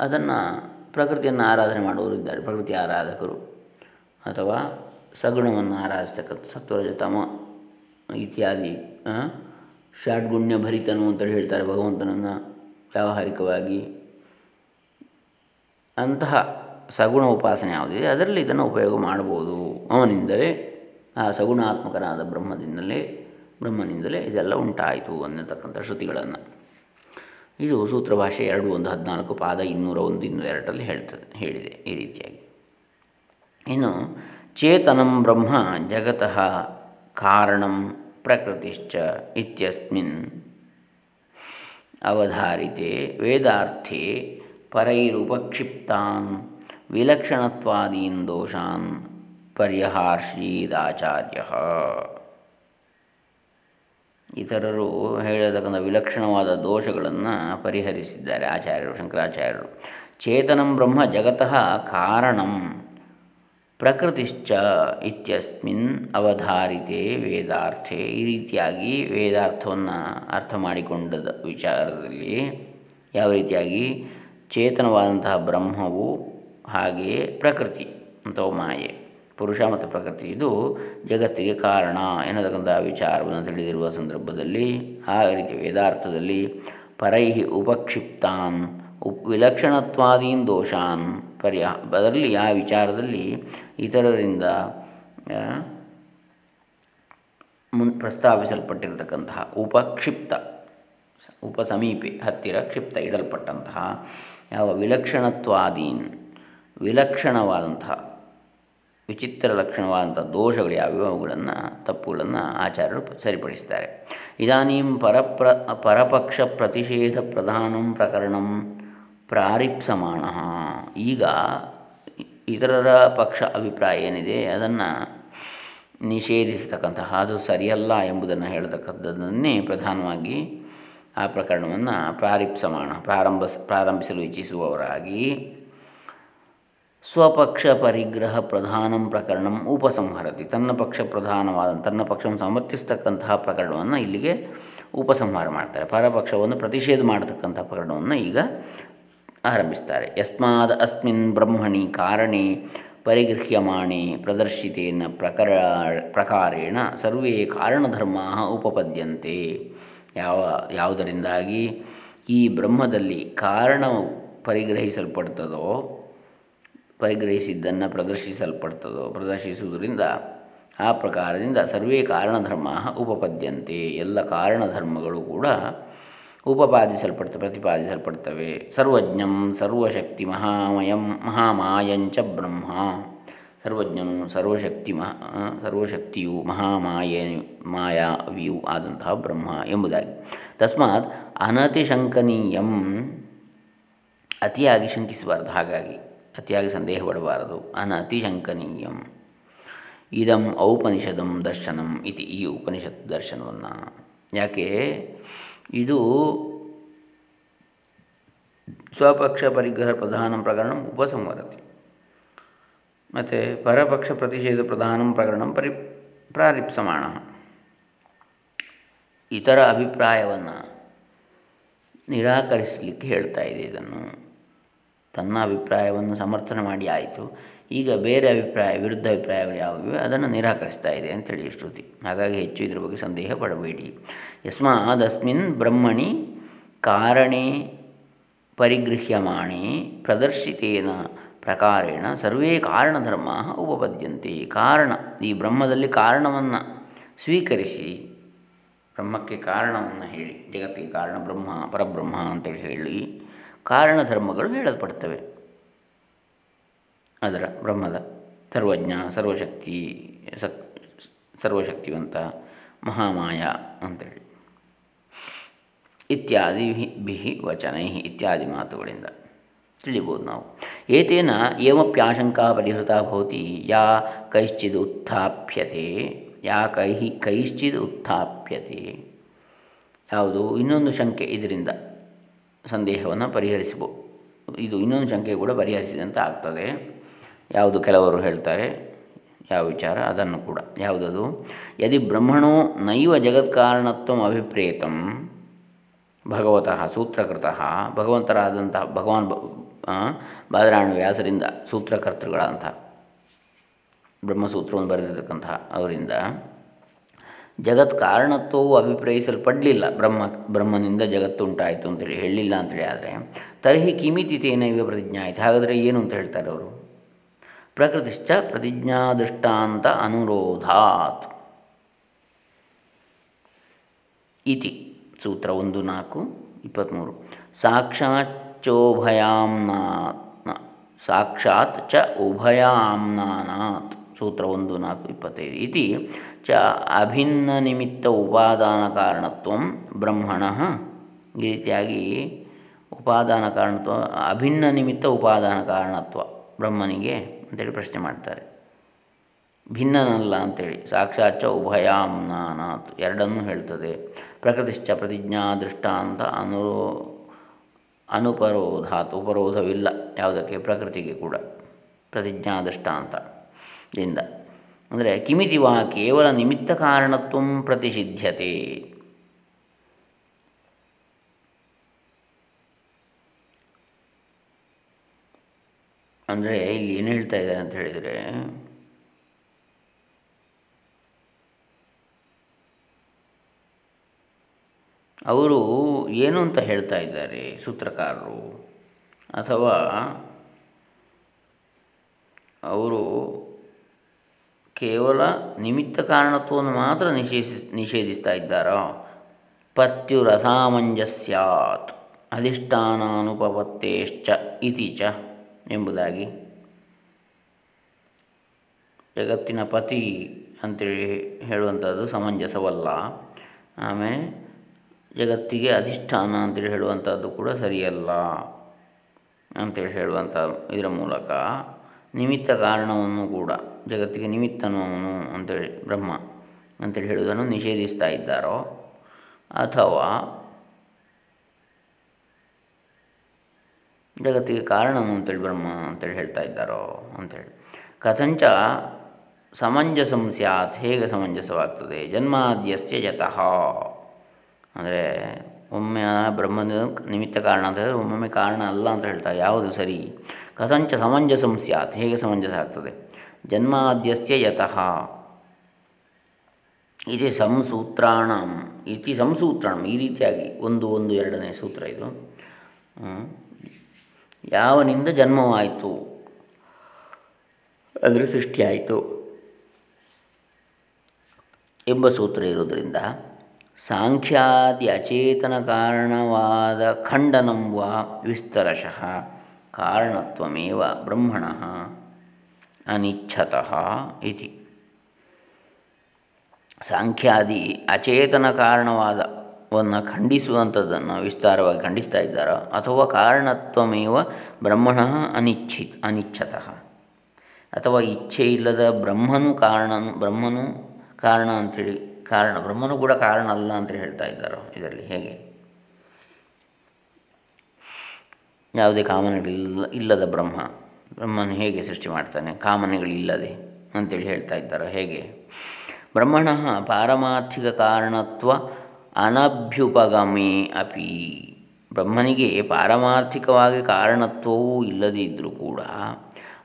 ಅದನ್ನು ಪ್ರಕೃತಿಯನ್ನು ಆರಾಧನೆ ಮಾಡುವವರು ಇದ್ದಾರೆ, ಪ್ರಕೃತಿ ಆರಾಧಕರು. ಅಥವಾ ಸಗುಣವನ್ನು ಆರಾಧಿಸ್ತಕ್ಕಂಥ ಸತ್ವರಜತಮ ಇತ್ಯಾದಿ ಷಾಡ್ಗುಣ್ಯ ಭರಿತನು ಅಂತೇಳಿ ಹೇಳ್ತಾರೆ ಭಗವಂತನನ್ನು ವ್ಯಾವಹಾರಿಕವಾಗಿ. ಅಂತಹ ಸಗುಣ ಉಪಾಸನೆ ಯಾವುದಿದೆ, ಅದರಲ್ಲಿ ಇದನ್ನು ಉಪಯೋಗ ಮಾಡ್ಬೋದು. ಅವನಿಂದಲೇ, ಆ ಸಗುಣಾತ್ಮಕನಾದ ಬ್ರಹ್ಮದಿಂದಲೇ, ಬ್ರಹ್ಮನಿಂದಲೇ ಇದೆಲ್ಲ ಉಂಟಾಯಿತು ಅನ್ನತಕ್ಕಂಥ ಶ್ರುತಿಗಳನ್ನು. ಇದು ಸೂತ್ರ ಭಾಷೆ ಎರಡು ಒಂದು ಹದಿನಾಲ್ಕು ಪಾದ ಇನ್ನೂರ ಒಂದು ಇನ್ನೂರ ಎರಡರಲ್ಲಿ ಹೇಳ್ತದೆ, ಹೇಳಿದೆ ಈ ರೀತಿಯಾಗಿ. ಇನ್ನು, ಚೇತನಂ ಬ್ರಹ್ಮ ಜಗತಃ ಕಾರಣಂ ಪ್ರಕೃತಿಶ್ಚ ಇತ್ಯಸ್ಮಿನ್ ಅವಧಾರಿತೆ ವೇದಾರ್ಥೆ ಪರೈರುಪಕ್ಷಿಪ್ತಾನ್ ವಿಲಕ್ಷಣತ್ವಾದೀನ್ ದೋಷಾನ್ ಪರ್ಯಹಾರ್ಷೀದಾಚಾರ್ಯ ಇತರರು ಹೇಳತಕ್ಕಂಥ ವಿಲಕ್ಷಣವಾದ ದೋಷಗಳನ್ನು ಪರಿಹರಿಸಿದ್ದಾರೆ ಆಚಾರ್ಯರು, ಶಂಕರಾಚಾರ್ಯರು. ಚೇತನಂ ಬ್ರಹ್ಮ ಜಗತಃ ಕಾರಣಂ ಪ್ರಕೃತಿಶ್ಚ ಇತ್ಯಸ್ಮಿನ್ ಅವಧಾರಿತೆ ವೇದಾರ್ಥೆ. ಈ ರೀತಿಯಾಗಿ ವೇದಾರ್ಥವನ್ನು ಅರ್ಥ ಮಾಡಿಕೊಂಡದ ವಿಚಾರದಲ್ಲಿ ಯಾವ ರೀತಿಯಾಗಿ ಚೇತನವಾದಂತಹ ಬ್ರಹ್ಮವು ಹಾಗೆಯೇ ಪ್ರಕೃತಿ ಅಥವಾ ಮಾಯೆ. ಪುರುಷ ಮತ್ತು ಪ್ರಕೃತಿ. ಇದು ಜಗತ್ತಿಗೆ ಕಾರಣ ಎನ್ನತಕ್ಕಂಥ ವಿಚಾರವನ್ನು ತಿಳಿದಿರುವ ಸಂದರ್ಭದಲ್ಲಿ, ಆ ರೀತಿ ವೇದಾರ್ಥದಲ್ಲಿ, ಪರೈಹಿ ಉಪಕ್ಷಿಪ್ತಾನ್, ಉಪ್ ವಿಲಕ್ಷಣತ್ವಾದೀನ್ ದೋಷಾನ್ ಪರ್ಯಾ ಅದರಲ್ಲಿ ಆ ವಿಚಾರದಲ್ಲಿ ಇತರರಿಂದ ಮುನ್ ಪ್ರಸ್ತಾಪಿಸಲ್ಪಟ್ಟಿರತಕ್ಕಂತಹ ಉಪಕ್ಷಿಪ್ತ ಉಪ ಸಮೀಪೆ ಹತ್ತಿರ ಕ್ಷಿಪ್ತ ಇಡಲ್ಪಟ್ಟಂತಹ ಯಾವ ವಿಲಕ್ಷಣತ್ವಾದೀನ್, ವಿಲಕ್ಷಣವಾದಂತಹ ವಿಚಿತ್ರ ಲಕ್ಷಣವಾದಂಥ ದೋಷಗಳು ಯಾವ್ಯಾವ ಅವುಗಳನ್ನು, ತಪ್ಪುಗಳನ್ನು ಆಚಾರ್ಯರು ಸರಿಪಡಿಸ್ತಾರೆ. ಇದಾನೀಂ ಪರಪ್ರ, ಪರಪಕ್ಷ ಪ್ರತಿಷೇಧ ಪ್ರಧಾನ ಪ್ರಕರಣಂ ಪ್ರಾರಿಪ್ಸಮಾಣ ಈಗ ಇತರರ ಪಕ್ಷ ಅಭಿಪ್ರಾಯ ಏನಿದೆ ಅದನ್ನು ನಿಷೇಧಿಸತಕ್ಕಂತಹ, ಅದು ಸರಿಯಲ್ಲ ಎಂಬುದನ್ನು ಹೇಳತಕ್ಕಂಥದ್ದನ್ನೇ ಪ್ರಧಾನವಾಗಿ ಆ ಪ್ರಕರಣವನ್ನು ಪ್ರಾರಿಪ್ಸಮಾಣ ಪ್ರಾರಂಭ, ಪ್ರಾರಂಭಿಸಲು ಇಚ್ಛಿಸುವವರಾಗಿ ಸ್ವಪಕ್ಷ ಪರಿಗ್ರಹ ಪ್ರಧಾನಂ ಪ್ರಕರಣಂ ಉಪಸಂಹರತಿ. ತನ್ನ ಪಕ್ಷ ಪ್ರಧಾನವಾದ, ತನ್ನ ಪಕ್ಷವನ್ನು ಸಮರ್ಥಿಸ್ತಕ್ಕಂತಹ ಪ್ರಕರಣವನ್ನು ಇಲ್ಲಿಗೆ ಉಪಸಂಹಾರ ಮಾಡ್ತಾರೆ. ಪರಪಕ್ಷವನ್ನು ಪ್ರತಿಷೇಧ ಮಾಡತಕ್ಕಂತಹ ಪ್ರಕರಣವನ್ನು ಈಗ ಆರಂಭಿಸ್ತಾರೆ. ಯಸ್ಮಾದ ಅಸ್ಮಿನ್ ಬ್ರಹ್ಮಣಿ ಕಾರಣೆ ಪರಿಗೃಹ್ಯಮಾಣೆ ಪ್ರದರ್ಶಿತೇನ ಪ್ರಕರ, ಪ್ರಕಾರೇಣ ಸರ್ವೇ ಕಾರಣಧರ್ಮಾ ಉಪಪದ್ಯಂತೆ. ಯಾವ, ಯಾವುದರಿಂದಾಗಿ ಈ ಬ್ರಹ್ಮದಲ್ಲಿ ಕಾರಣ ಪರಿಗ್ರಹಿಸಲ್ಪಡ್ತದೋ ಪರಿಗ್ರಹಿಸಿದ್ದನ್ನು ಪ್ರದರ್ಶಿಸಲ್ಪಡ್ತದೋ, ಪ್ರದರ್ಶಿಸುವುದರಿಂದ ಆ ಪ್ರಕಾರದಿಂದ ಸರ್ವೇ ಕಾರಣಧರ್ಮ ಉಪಪದ್ಯಂತೆ. ಎಲ್ಲ ಕಾರಣಧರ್ಮಗಳು ಕೂಡ ಉಪಪಾದಿಸಲ್ಪಡ್ತ ಪ್ರತಿಪಾದಿಸಲ್ಪಡ್ತವೆ. ಸರ್ವಜ್ಞಂ ಸರ್ವಶಕ್ತಿ ಮಹಾಮಯಂ ಮಹಾಮಾಯಂಚ ಬ್ರಹ್ಮ. ಸರ್ವಜ್ಞನು ಸರ್ವಶಕ್ತಿ ಮಹಾ ಸರ್ವಶಕ್ತಿಯು ಮಹಾಮಾಯ ಮಾಯಾವಿಯು ಆದಂತಹ ಬ್ರಹ್ಮ ಎಂಬುದಾಗಿ. ತಸ್ಮಾತ್ ಅನತಿಶಂಕನೀಯಂ ಅತಿಯಾಗಿ ಶಂಕಿಸಬಾರ್ದು. ಹಾಗಾಗಿ ಅತಿಯಾಗಿ ಸಂದೇಹ ಪಡಬಾರದು ಅನತಿಶಂಕನೀಯಂ ಇದಂ ಔಪನಿಷದಂ ದರ್ಶನಂ ಇತಿ ಈ ಉಪನಿಷತ್ ದರ್ಶನವನ್ನು. ಯಾಕೆ? ಇದು ಸ್ವಪಕ್ಷ ಪರಿಗ್ರಹ ಪ್ರಧಾನ ಪ್ರಕರಣ ಉಪಸಂವರತಿ ಮತ್ತು ಪರಪಕ್ಷ ಪ್ರತಿಷೇಧ ಪ್ರಧಾನ ಪ್ರಕರಣ ಪರಿ ಪ್ರಾರಿಪ್ಸಮಾಣ ಇತರ ಅಭಿಪ್ರಾಯವನ್ನು ನಿರಾಕರಿಸಲಿಕ್ಕೆ ಹೇಳ್ತಾ ಇದೆ ಇದನ್ನು. ತನ್ನ ಅಭಿಪ್ರಾಯವನ್ನು ಸಮರ್ಥನೆ ಮಾಡಿ ಆಯಿತು. ಈಗ ಬೇರೆ ಅಭಿಪ್ರಾಯ, ವಿರುದ್ಧ ಅಭಿಪ್ರಾಯಗಳು ಯಾವುವು ಅದನ್ನು ನಿರಾಕರಿಸ್ತಾ ಇದೆ ಅಂತೇಳಿ ಶ್ರುತಿ. ಹಾಗಾಗಿ ಹೆಚ್ಚು ಇದ್ರ ಬಗ್ಗೆ ಸಂದೇಹ ಪಡಬೇಡಿ. ಯಸ್ಮಾದಸ್ಮಿನ್ ಬ್ರಹ್ಮಣಿ ಕಾರಣೇ ಪರಿಗೃಹ್ಯಮಾಣೆ ಪ್ರದರ್ಶಿತೇನ ಪ್ರಕಾರೇಣ ಸರ್ವೇ ಕಾರಣಧರ್ಮ ಉಪಪದ್ಯಂತೆ. ಕಾರಣ, ಈ ಬ್ರಹ್ಮದಲ್ಲಿ ಕಾರಣವನ್ನು ಸ್ವೀಕರಿಸಿ, ಬ್ರಹ್ಮಕ್ಕೆ ಕಾರಣವನ್ನು ಹೇಳಿ, ಜಗತ್ತಿಗೆ ಕಾರಣ ಬ್ರಹ್ಮ, ಪರಬ್ರಹ್ಮ ಅಂತೇಳಿ ಹೇಳಿ ಕಾರಣಧರ್ಮಗಳು ಹೇಳಲ್ಪಡ್ತವೆ. ಅದರ ಬ್ರಹ್ಮದ ಸರ್ವಜ್ಞ, ಸರ್ವಶಕ್ತಿ, ಸಕ್, ಸರ್ವಶಕ್ತಿವಂತ ಮಹಾಮಾಯ ಅಂತೇಳಿ. ಇತ್ಯಾದಿ ಬಿಹಿ ವಚನೈ ಇತ್ಯಾದಿ ಮಾತುಗಳಿಂದ ತಿಳಿಬೋದು ನಾವು. ಏತೇನ ಏಮಪ್ಯಾಶಂಕಾ ಪರಿಹೃತ ಭವತಿ, ಯಾ ಕೈಶ್ಚಿದ್ ಉತ್ಥಾಪ್ಯತೆ, ಯಾ ಕೈ ಕೈಶ್ಚಿದ್ ಉತ್ಥಾಪ್ಯತೆ. ಯಾವುದು? ಇನ್ನೊಂದು ಶಂಕೆ ಇದರಿಂದ. ಸಂದೇಹವನ್ನು ಪರಿಹರಿಸಬಹುದು ಇದು ಇನ್ನೊಂದು ಶಂಕೆ ಕೂಡ ಪರಿಹರಿಸಿದಂತೆ ಆಗ್ತದೆ. ಯಾವುದು ಕೆಲವರು ಹೇಳ್ತಾರೆ, ಯಾವ ವಿಚಾರ, ಅದನ್ನು ಕೂಡ. ಯಾವುದದು? ಯದಿ ಬ್ರಹ್ಮಣೋ ನೈವ ಜಗತ್ಕಾರಣತ್ವ ಅಭಿಪ್ರೇತಂ ಭಗವತಃ ಸೂತ್ರಕೃತಃ, ಭಗವಂತರಾದಂತಹ ಭಗವಾನ್ ಬಾದರಾಯಣ ವ್ಯಾಸರಿಂದ ಸೂತ್ರಕರ್ತೃಗಳಂತಹ ಬ್ರಹ್ಮಸೂತ್ರವನ್ನು ಬರೆದಿರತಕ್ಕಂತಹ ಅವರಿಂದ ಜಗತ್ ಕಾರಣತ್ವವು ಅಭಿಪ್ರಾಯಿಸಲ್ಪಡಲಿಲ್ಲ. ಬ್ರಹ್ಮ, ಬ್ರಹ್ಮನಿಂದ ಜಗತ್ತು ಉಂಟಾಯಿತು ಅಂತೇಳಿ ಹೇಳಿಲ್ಲ ಅಂತೇಳಿ ಆದರೆ, ತರ್ಹಿ ಕಿಮಿತಿ ಇವ ಪ್ರತಿಜ್ಞಾ ಆಯಿತು. ಹಾಗಾದರೆ ಏನು ಅಂತ ಹೇಳ್ತಾರೆ ಅವರು? ಪ್ರಕೃತಿಶ್ಚ ಪ್ರತಿಜ್ಞಾ ದೃಷ್ಟಾಂತ ಅನುರೋಧಾತ್. ಇತಿ, ಸೂತ್ರ ಒಂದು, ನಾಲ್ಕು ಇಪ್ಪತ್ತ್ಮೂರು ಸಾಕ್ಷಾಚ್ಚೋಭಯಾಮ್ನಾ ಸಾಕ್ಷಾತ್ ಚ ಉಭಯಾಮ್ನಾನಾತ್. ಸೂತ್ರ ಒಂದು, ನಾಲ್ಕು, ಇಪ್ಪತ್ತೈದು. ಇತಿ ಅಭಿನ್ನ ನಿಮಿತ್ತ ಉಪಾದಾನ ಕಾರಣತ್ವ ಬ್ರಹ್ಮಣ. ಈ ರೀತಿಯಾಗಿ ಉಪಾದಾನ ಕಾರಣತ್ವ ಅಭಿನ್ನ ನಿಮಿತ್ತ ಉಪಾದಾನ ಕಾರಣತ್ವ ಬ್ರಹ್ಮನಿಗೆ ಅಂತೇಳಿ ಪ್ರಶ್ನೆ ಮಾಡ್ತಾರೆ. ಭಿನ್ನನಲ್ಲ ಅಂತೇಳಿ, ಸಾಕ್ಷಾಚ್ಚ ಉಭಯಾಮ್ನಾನಾತ್ ಎರಡನ್ನೂ ಹೇಳ್ತದೆ. ಪ್ರಕೃತಿಶ್ಚ ಪ್ರತಿಜ್ಞಾ ದೃಷ್ಟಾಂತ ಅನು, ಅನುಪರೋಧಾತ್, ಉಪರೋಧವಿಲ್ಲ ಯಾವುದಕ್ಕೆ? ಪ್ರಕೃತಿಗೆ ಕೂಡ, ಪ್ರತಿಜ್ಞಾ ದೃಷ್ಟಾಂತದಿಂದ ಅಂದರೆ ಕಿಮಿತಿ ವಾ ಕೇವಲ ನಿಮಿತ್ತ ಕಾರಣತ್ವ ಪ್ರತಿಷಿಧ್ಯತೆ. ಅಂದರೆ ಇಲ್ಲಿ ಏನು ಹೇಳ್ತಾ ಇದ್ದಾರೆ ಅಂತ ಹೇಳಿದರೆ, ಅವರು ಏನು ಅಂತ ಹೇಳ್ತಾ ಇದ್ದಾರೆ ಸೂತ್ರಕಾರರು, ಅಥವಾ ಅವರು ಕೇವಲ ನಿಮಿತ್ತ ಕಾರಣತ್ವವನ್ನು ಮಾತ್ರ ನಿಷೇಧಿಸಿ ನಿಷೇಧಿಸ್ತಾ ಇದ್ದಾರಾ? ಪತ್ಯುರಸಾಮಂಜಸ್ಯಾತ್ ಅಧಿಷ್ಠಾನಾನುಪಪತ್ತೇಶ್ಚ ಇತಿ ಚ ಎಂಬುದಾಗಿ. ಜಗತ್ತಿನ ಪತಿ ಅಂತೇಳಿ ಹೇಳುವಂಥದ್ದು ಸಮಂಜಸವಲ್ಲ. ಆಮೇಲೆ ಜಗತ್ತಿಗೆ ಅಧಿಷ್ಠಾನ ಅಂತೇಳಿ ಹೇಳುವಂಥದ್ದು ಕೂಡ ಸರಿಯಲ್ಲ ಅಂತೇಳಿ ಹೇಳುವಂಥ ಇದರ ಮೂಲಕ. ನಿಮಿತ್ತ ಕಾರಣವನ್ನು ಕೂಡ, ಜಗತ್ತಿಗೆ ನಿಮಿತ್ತನು ಅವನು ಅಂತೇಳಿ ಬ್ರಹ್ಮ ಅಂತೇಳಿ ಹೇಳುವುದನ್ನು ನಿಷೇಧಿಸ್ತಾ ಇದ್ದಾರೋ ಅಥವಾ ಜಗತ್ತಿಗೆ ಕಾರಣವು ಅಂತೇಳಿ ಬ್ರಹ್ಮ ಅಂತೇಳಿ ಹೇಳ್ತಾ ಇದ್ದಾರೋ ಅಂಥೇಳಿ ಕಥಂಚ ಸಮಂಜಸಂ ಸ್ಯಾತ್, ಹೇಗೆ ಸಮಂಜಸವಾಗ್ತದೆ? ಜನ್ಮಾದ್ಯಸ್ಯ ಯತಃ ಅಂದರೆ ಒಮ್ಮೆ ಬ್ರಹ್ಮನ ನಿಮಿತ್ತ ಕಾರಣ ಅಂತ ಹೇಳಿದ್ರೆ ಒಮ್ಮೊಮ್ಮೆ ಕಾರಣ ಅಲ್ಲ ಅಂತ ಹೇಳ್ತಾರೆ. ಯಾವುದು ಸರಿ? ಕಥಂಚ ಸಮಂಜಸಂ ಸ್ಯಾತ್. ಹೇಗೆ ಸಮಂಜಸ ಆಗ್ತದೆ? ಜನ್ಮಾದ್ಯಸ್ಯ ಯತಃ. ಇದು ಸಂಸೂತ್ರಾಣ. ಇತಿ ಸಂಸೂತ್ರಾಣ. ಈ ರೀತಿಯಾಗಿ ಒಂದು ಒಂದು, ಎರಡನೇ ಸೂತ್ರ ಇದು. ಯಾವನಿಂದ ಜನ್ಮವಾಯಿತು? ಅಂದರೆ ಸೃಷ್ಟಿಯಾಯಿತು. ಎಂಬ ಸೂತ್ರ ಇರುವುದರಿಂದ ಸಾಂಖ್ಯಾದಿ ಅಚೇತನ ಕಾರಣವಾದ ಖಂಡನಂ ವಾ ವಿಸ್ತರಶಃ. ಕಾರಣತ್ವಮೇವ ಬ್ರಹ್ಮಣ ಅನಿಚ್ಛತಃ ಇತಿ. ಸಾಂಖ್ಯಾದಿ ಅಚೇತನ ಕಾರಣವಾದವನ್ನು ಖಂಡಿಸುವಂಥದ್ದನ್ನು ವಿಸ್ತಾರವಾಗಿ ಖಂಡಿಸ್ತಾ ಇದ್ದಾರೋ ಅಥವಾ ಕಾರಣತ್ವಮೇವ ಬ್ರಹ್ಮಣ ಅನಿಚ್ಛಿತ್ ಅನಿಚ್ಛತಃ. ಅಥವಾ ಇಚ್ಛೆ ಇಲ್ಲದ ಬ್ರಹ್ಮನು ಕಾರಣನು ಬ್ರಹ್ಮನು ಕಾರಣ ಅಂಥೇಳಿ ಕಾರಣ, ಬ್ರಹ್ಮನು ಕೂಡ ಕಾರಣ ಅಲ್ಲ ಅಂತೇಳಿ ಹೇಳ್ತಾ ಇದ್ದಾರೋ ಇದರಲ್ಲಿ ಹೇಗೆ? ಯಾವುದೇ ಕಾಮನೆಗಳಿಲ್ಲ ಇಲ್ಲದ ಬ್ರಹ್ಮ, ಬ್ರಹ್ಮನು ಹೇಗೆ ಸೃಷ್ಟಿ ಮಾಡ್ತಾನೆ, ಕಾಮನೆಗಳಿಲ್ಲದೆ ಅಂತೇಳಿ ಹೇಳ್ತಾ ಇದ್ದಾರೆ, ಹೇಗೆ? ಬ್ರಹ್ಮಣ ಪಾರಮಾರ್ಥಿಕ ಕಾರಣತ್ವ ಅನಭ್ಯುಪಗಮೇ ಅಪಿ. ಬ್ರಹ್ಮನಿಗೆ ಪಾರಮಾರ್ಥಿಕವಾಗಿ ಕಾರಣತ್ವವೂ ಇಲ್ಲದಿದ್ದರೂ ಕೂಡ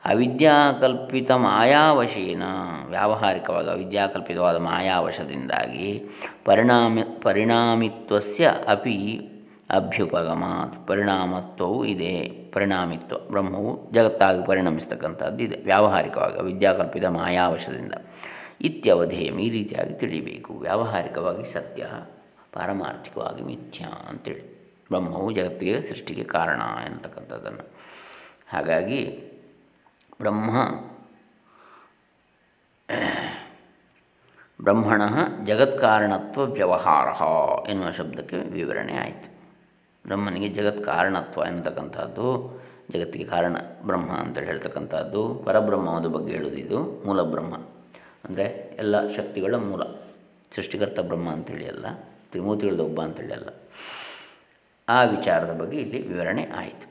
ಅವಿದ್ಯಾಕಲ್ಪಿತ ಮಾಯಾವಶೇನ, ವ್ಯಾವಹಾರಿಕವಾಗಿ ಅವಿದ್ಯಾಕಲ್ಪಿತವಾದ ಮಾಯಾವಶದಿಂದಾಗಿ ಪರಿಣಾಮಿ, ಪರಿಣಾಮಿತ್ವಸ್ಯ ಅಪಿ. ಅಭ್ಯುಪಗಮಾತ್ ಪರಿಣಾಮತ್ವವು ಇದೆ. ಪರಿಣಾಮಿತ್ವ ಬ್ರಹ್ಮವು ಜಗತ್ತಾಗಿ ಪರಿಣಮಿಸ್ತಕ್ಕಂಥದ್ದು ಇದೆ. ವ್ಯಾವಹಾರಿಕವಾಗಿ ವಿದ್ಯಾಕಲ್ಪಿತ ಮಾಯಾವಶದಿಂದ ಇತ್ಯವಧೇಯಂ ಈ ರೀತಿಯಾಗಿ ತಿಳಿಯಬೇಕು ವ್ಯಾವಹಾರಿಕವಾಗಿ ಸತ್ಯ, ಪಾರಮಾರ್ಥಿಕವಾಗಿ ಮಿಥ್ಯ ಅಂತೇಳಿ. ಬ್ರಹ್ಮವು ಜಗತ್ತಿಗೆ ಸೃಷ್ಟಿಗೆ ಕಾರಣ ಎಂತಕ್ಕಂಥದ್ದನ್ನು ಹಾಗಾಗಿ ಬ್ರಹ್ಮ, ಬ್ರಹ್ಮಣ ಜಗತ್ಕಾರಣತ್ವ ವ್ಯವಹಾರ ಎನ್ನುವ ಶಬ್ದಕ್ಕೆ ವಿವರಣೆ ಆಯಿತು. ಬ್ರಹ್ಮನಿಗೆ ಜಗತ್ ಕಾರಣತ್ವ ಎನ್ನತಕ್ಕಂಥದ್ದು, ಜಗತ್ತಿಗೆ ಕಾರಣ ಬ್ರಹ್ಮ ಅಂತೇಳಿ ಹೇಳ್ತಕ್ಕಂಥದ್ದು ಪರಬ್ರಹ್ಮದ ಬಗ್ಗೆ ಹೇಳುವುದಿದು ಮೂಲ ಬ್ರಹ್ಮ. ಅಂದರೆ ಎಲ್ಲ ಶಕ್ತಿಗಳ ಮೂಲ, ಸೃಷ್ಟಿಕರ್ತ ಬ್ರಹ್ಮ ಅಂತೇಳಿ ಅಲ್ಲ, ತ್ರಿಮೂರ್ತಿಗಳದ ಒಬ್ಬ ಅಂತೇಳಿ ಅಲ್ಲ. ಆ ವಿಚಾರದ ಬಗ್ಗೆ ಇಲ್ಲಿ ವಿವರಣೆ ಆಯಿತು.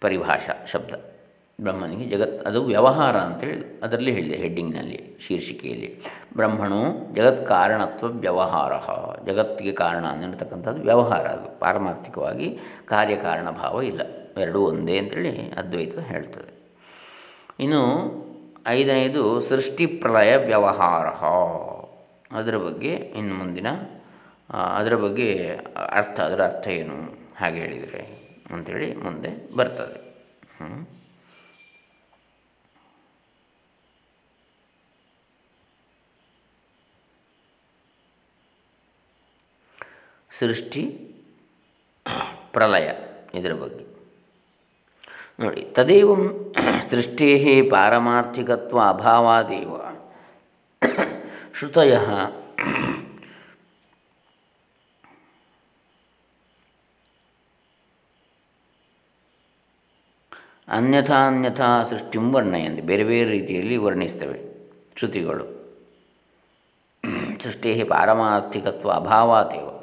ಪರಿಭಾಷಾ ಶಬ್ದ. ಬ್ರಹ್ಮನಿಗೆ ಜಗತ್, ಅದು ವ್ಯವಹಾರ ಅಂತೇಳಿ ಅದರಲ್ಲಿ ಹೇಳಿದೆ ಹೆಡ್ಡಿಂಗ್ನಲ್ಲಿ, ಶೀರ್ಷಿಕೆಯಲ್ಲಿ. ಬ್ರಹ್ಮಣು ಜಗತ್ ಕಾರಣತ್ವ ವ್ಯವಹಾರ. ಜಗತ್ತಿಗೆ ಕಾರಣ ಅನ್ನತಕ್ಕಂಥದ್ದು ವ್ಯವಹಾರ ಅದು. ಪಾರಮಾರ್ಥಿಕವಾಗಿ ಕಾರ್ಯಕಾರಣ ಭಾವ ಇಲ್ಲ. ಎರಡೂ ಒಂದೇ ಅಂತೇಳಿ ಅದ್ವೈತ ಹೇಳ್ತದೆ. ಇನ್ನು ಐದನೇದು ಸೃಷ್ಟಿ ಪ್ರಳಯ ವ್ಯವಹಾರ. ಅದರ ಬಗ್ಗೆ ಇನ್ನು ಮುಂದಿನ ಅದರ ಬಗ್ಗೆ ಅರ್ಥ, ಅದರ ಅರ್ಥ ಏನು? ಹಾಗೆ ಹೇಳಿದರೆ ಅಂಥೇಳಿ ಮುಂದೆ ಬರ್ತದೆ. ಹ್ಞೂ ಸೃಷ್ಟಿ, ಪ್ರಲಯ, ಇದರ ಬಗ್ಗೆ. ನೋಡಿ, ತದೇವ ಸೃಷ್ಟೇ ಪಾರಮಾರ್ಥಿಕತ್ವ ಅಭಾವಾದೇವ. ಶ್ರುತಯ ಅನ್ಯಥಾ ಅನ್ಯಥಾ ಸೃಷ್ಟಿಂ ವರ್ಣಯಂತೆ, ಬೇರೆ ಬೇರೆ ರೀತಿಯಲ್ಲಿ ವರ್ಣಿಸ್ತವೆ ಶ್ರುತಿಗಳು. ಸೃಷ್ಟೇ ಪಾರಮಾರ್ಥಿಕತ್ವ ಅಭಾವಾತೇವ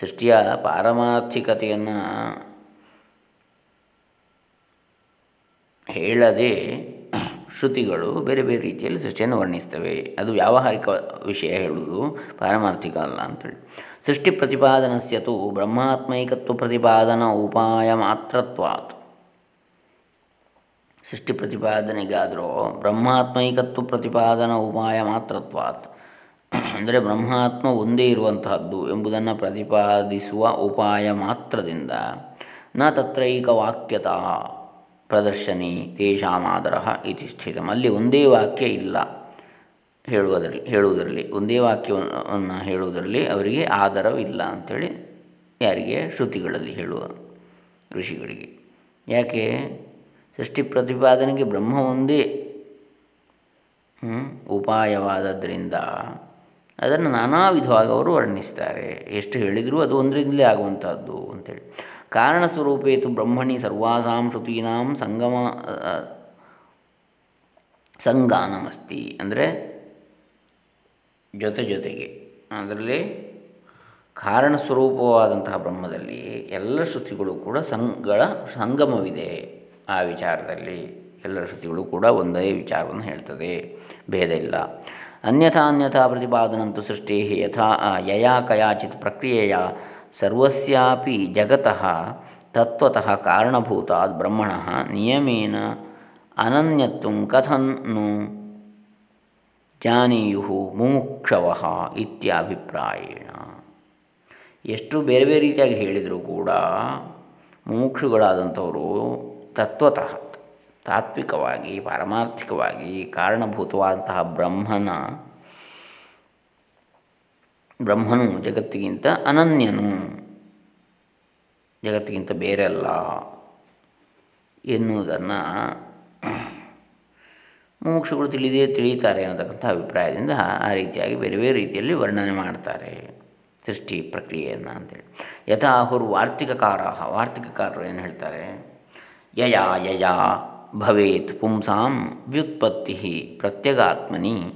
ಸೃಷ್ಟಿಯ ಪಾರಮಾರ್ಥಿಕತೆಯನ್ನು ಹೇಳದೆ ಶ್ರುತಿಗಳು ಬೇರೆ ಬೇರೆ ರೀತಿಯಲ್ಲಿ ಸೃಷ್ಟಿಯನ್ನು ವರ್ಣಿಸ್ತವೆ. ಅದು ವ್ಯಾವಹಾರಿಕ ವಿಷಯ ಹೇಳುವುದು, ಪಾರಮಾರ್ಥಿಕ ಅಲ್ಲ ಅಂತೇಳಿ. ಸೃಷ್ಟಿ ಪ್ರತಿಪಾದನಸ್ಯತು ಬ್ರಹ್ಮಾತ್ಮೈಕತ್ವ ಪ್ರತಿಪಾದನ ಉಪಾಯ ಮಾತ್ರತ್ವಾತ್. ಸೃಷ್ಟಿ ಪ್ರತಿಪಾದನೆಗಾದರೂ ಬ್ರಹ್ಮಾತ್ಮೈಕತ್ವ ಪ್ರತಿಪಾದನಾ ಉಪಾಯ ಮಾತ್ರತ್ವಾತ್. ಅಂದರೆ ಬ್ರಹ್ಮಾತ್ಮ ಒಂದೇ ಇರುವಂತಹದ್ದು ಎಂಬುದನ್ನು ಪ್ರತಿಪಾದಿಸುವ ಉಪಾಯ ಮಾತ್ರದಿಂದ. ನ ತತ್ರೈಕ ವಾಕ್ಯತ ಪ್ರದರ್ಶನಿ ತೇಷಾಮಾದರ ಇತಿ ಸ್ಥಿತಂ. ಅಲ್ಲಿ ಒಂದೇ ವಾಕ್ಯ ಇಲ್ಲ ಹೇಳುವುದರಲ್ಲಿ ಹೇಳುವುದರಲ್ಲಿ. ಒಂದೇ ವಾಕ್ಯವನ್ನು ಹೇಳುವುದರಲ್ಲಿ ಅವರಿಗೆ ಆಧಾರವಿಲ್ಲ ಅಂಥೇಳಿ ಯಾರಿಗೆ? ಶ್ರುತಿಗಳಲ್ಲಿ ಹೇಳುವ ಋಷಿಗಳಿಗೆ. ಯಾಕೆ? ಸೃಷ್ಟಿ ಪ್ರತಿಪಾದನೆಗೆ ಬ್ರಹ್ಮ ಒಂದೇ ಉಪಾಯವಾದದ್ದರಿಂದ ಅದನ್ನು ನಾನಾ ವಿಧವಾಗಿ ಅವರು ವರ್ಣಿಸ್ತಾರೆ. ಎಷ್ಟು ಹೇಳಿದರೂ ಅದು ಒಂದರಿಂದಲೇ ಆಗುವಂಥದ್ದು ಅಂತೇಳಿ. ಕಾರಣ ಸ್ವರೂಪೇತು ಬ್ರಹ್ಮಣಿ ಸರ್ವಾಸಾಂ ಶ್ರುತೀನಾಂ ಸಂಗಮ ಸಂಗಾನಮಸ್ತಿ. ಅಂದರೆ ಜೊತೆ ಜೊತೆಗೆ. ಅದರಲ್ಲಿ ಕಾರಣ ಸ್ವರೂಪವಾದಂತಹ ಬ್ರಹ್ಮದಲ್ಲಿ ಎಲ್ಲ ಶ್ರುತಿಗಳು ಕೂಡ ಸಂಗಳ ಸಂಗಮವಿದೆ ಆ ವಿಚಾರದಲ್ಲಿ. ಎಲ್ಲ ಶ್ರುತಿಗಳು ಕೂಡ ಒಂದೇ ವಿಚಾರವನ್ನು ಹೇಳ್ತದೆ. ಭೇದ ಇಲ್ಲ. ಅನ್ಯಥಾ ಅನ್ಯಥಾ ಪ್ರತಿಪಾದನಂತು ಸೃಷ್ಟಿ ಯಥಾ ಯಯಾ ಕಯಾಚಿತ್ ಪ್ರಕ್ರಿಯೆಯ ಸರ್ವಸ್ಯಾಪಿ ಜಗತಃ ತತ್ವತಃ ಕಾರಣಭೂತಾತ್ ಬ್ರಹ್ಮಣ ನಿಯಮೇನ ಅನನ್ಯತ್ವ ಕಥನ್ನು ಜಾನೀಯು ಮುಮುಕ್ಷವ ಇತ್ಯಭಿಪ್ರಾಯೇಣ. ಎಷ್ಟು ಬೇರೆ ಬೇರೆ ರೀತಿಯಾಗಿ ಹೇಳಿದರೂ ಕೂಡ ಮುಮುಕ್ಷುಗಳಾದಂಥವರು ತತ್ವತಃ ತಾತ್ವಿಕವಾಗಿ, ಪಾರಮಾರ್ಥಿಕವಾಗಿ ಕಾರಣಭೂತವಾದಂತಹ ಬ್ರಹ್ಮನ, ಬ್ರಹ್ಮನು ಜಗತ್ತಿಗಿಂತ ಅನನ್ಯನು, ಜಗತ್ತಿಗಿಂತ ಬೇರೆಲ್ಲ ಎನ್ನುವುದನ್ನು ಮೋಕ್ಷಗಳು ತಿಳಿದೇ ತಿಳಿಯುತ್ತಾರೆ ಅನ್ನತಕ್ಕಂಥ ಅಭಿಪ್ರಾಯದಿಂದ ಆ ರೀತಿಯಾಗಿ ಬೇರೆ ಬೇರೆ ರೀತಿಯಲ್ಲಿ ವರ್ಣನೆ ಮಾಡ್ತಾರೆ ಸೃಷ್ಟಿ ಪ್ರಕ್ರಿಯೆಯನ್ನು ಅಂತೇಳಿ. ಯಥಾಹುರ್ ವಾರ್ತಿಕಕಾರ ವಾರ್ತಿಕಕಾರರು ಏನು ಹೇಳ್ತಾರೆ? ಯಯಾ ಯಯಾ ಭವೇತ್ ಪುಂಸಾಂ ವ್ಯುತ್ಪತ್ತಿ ಪ್ರತ್ಯಗಾತ್ಮನಿ.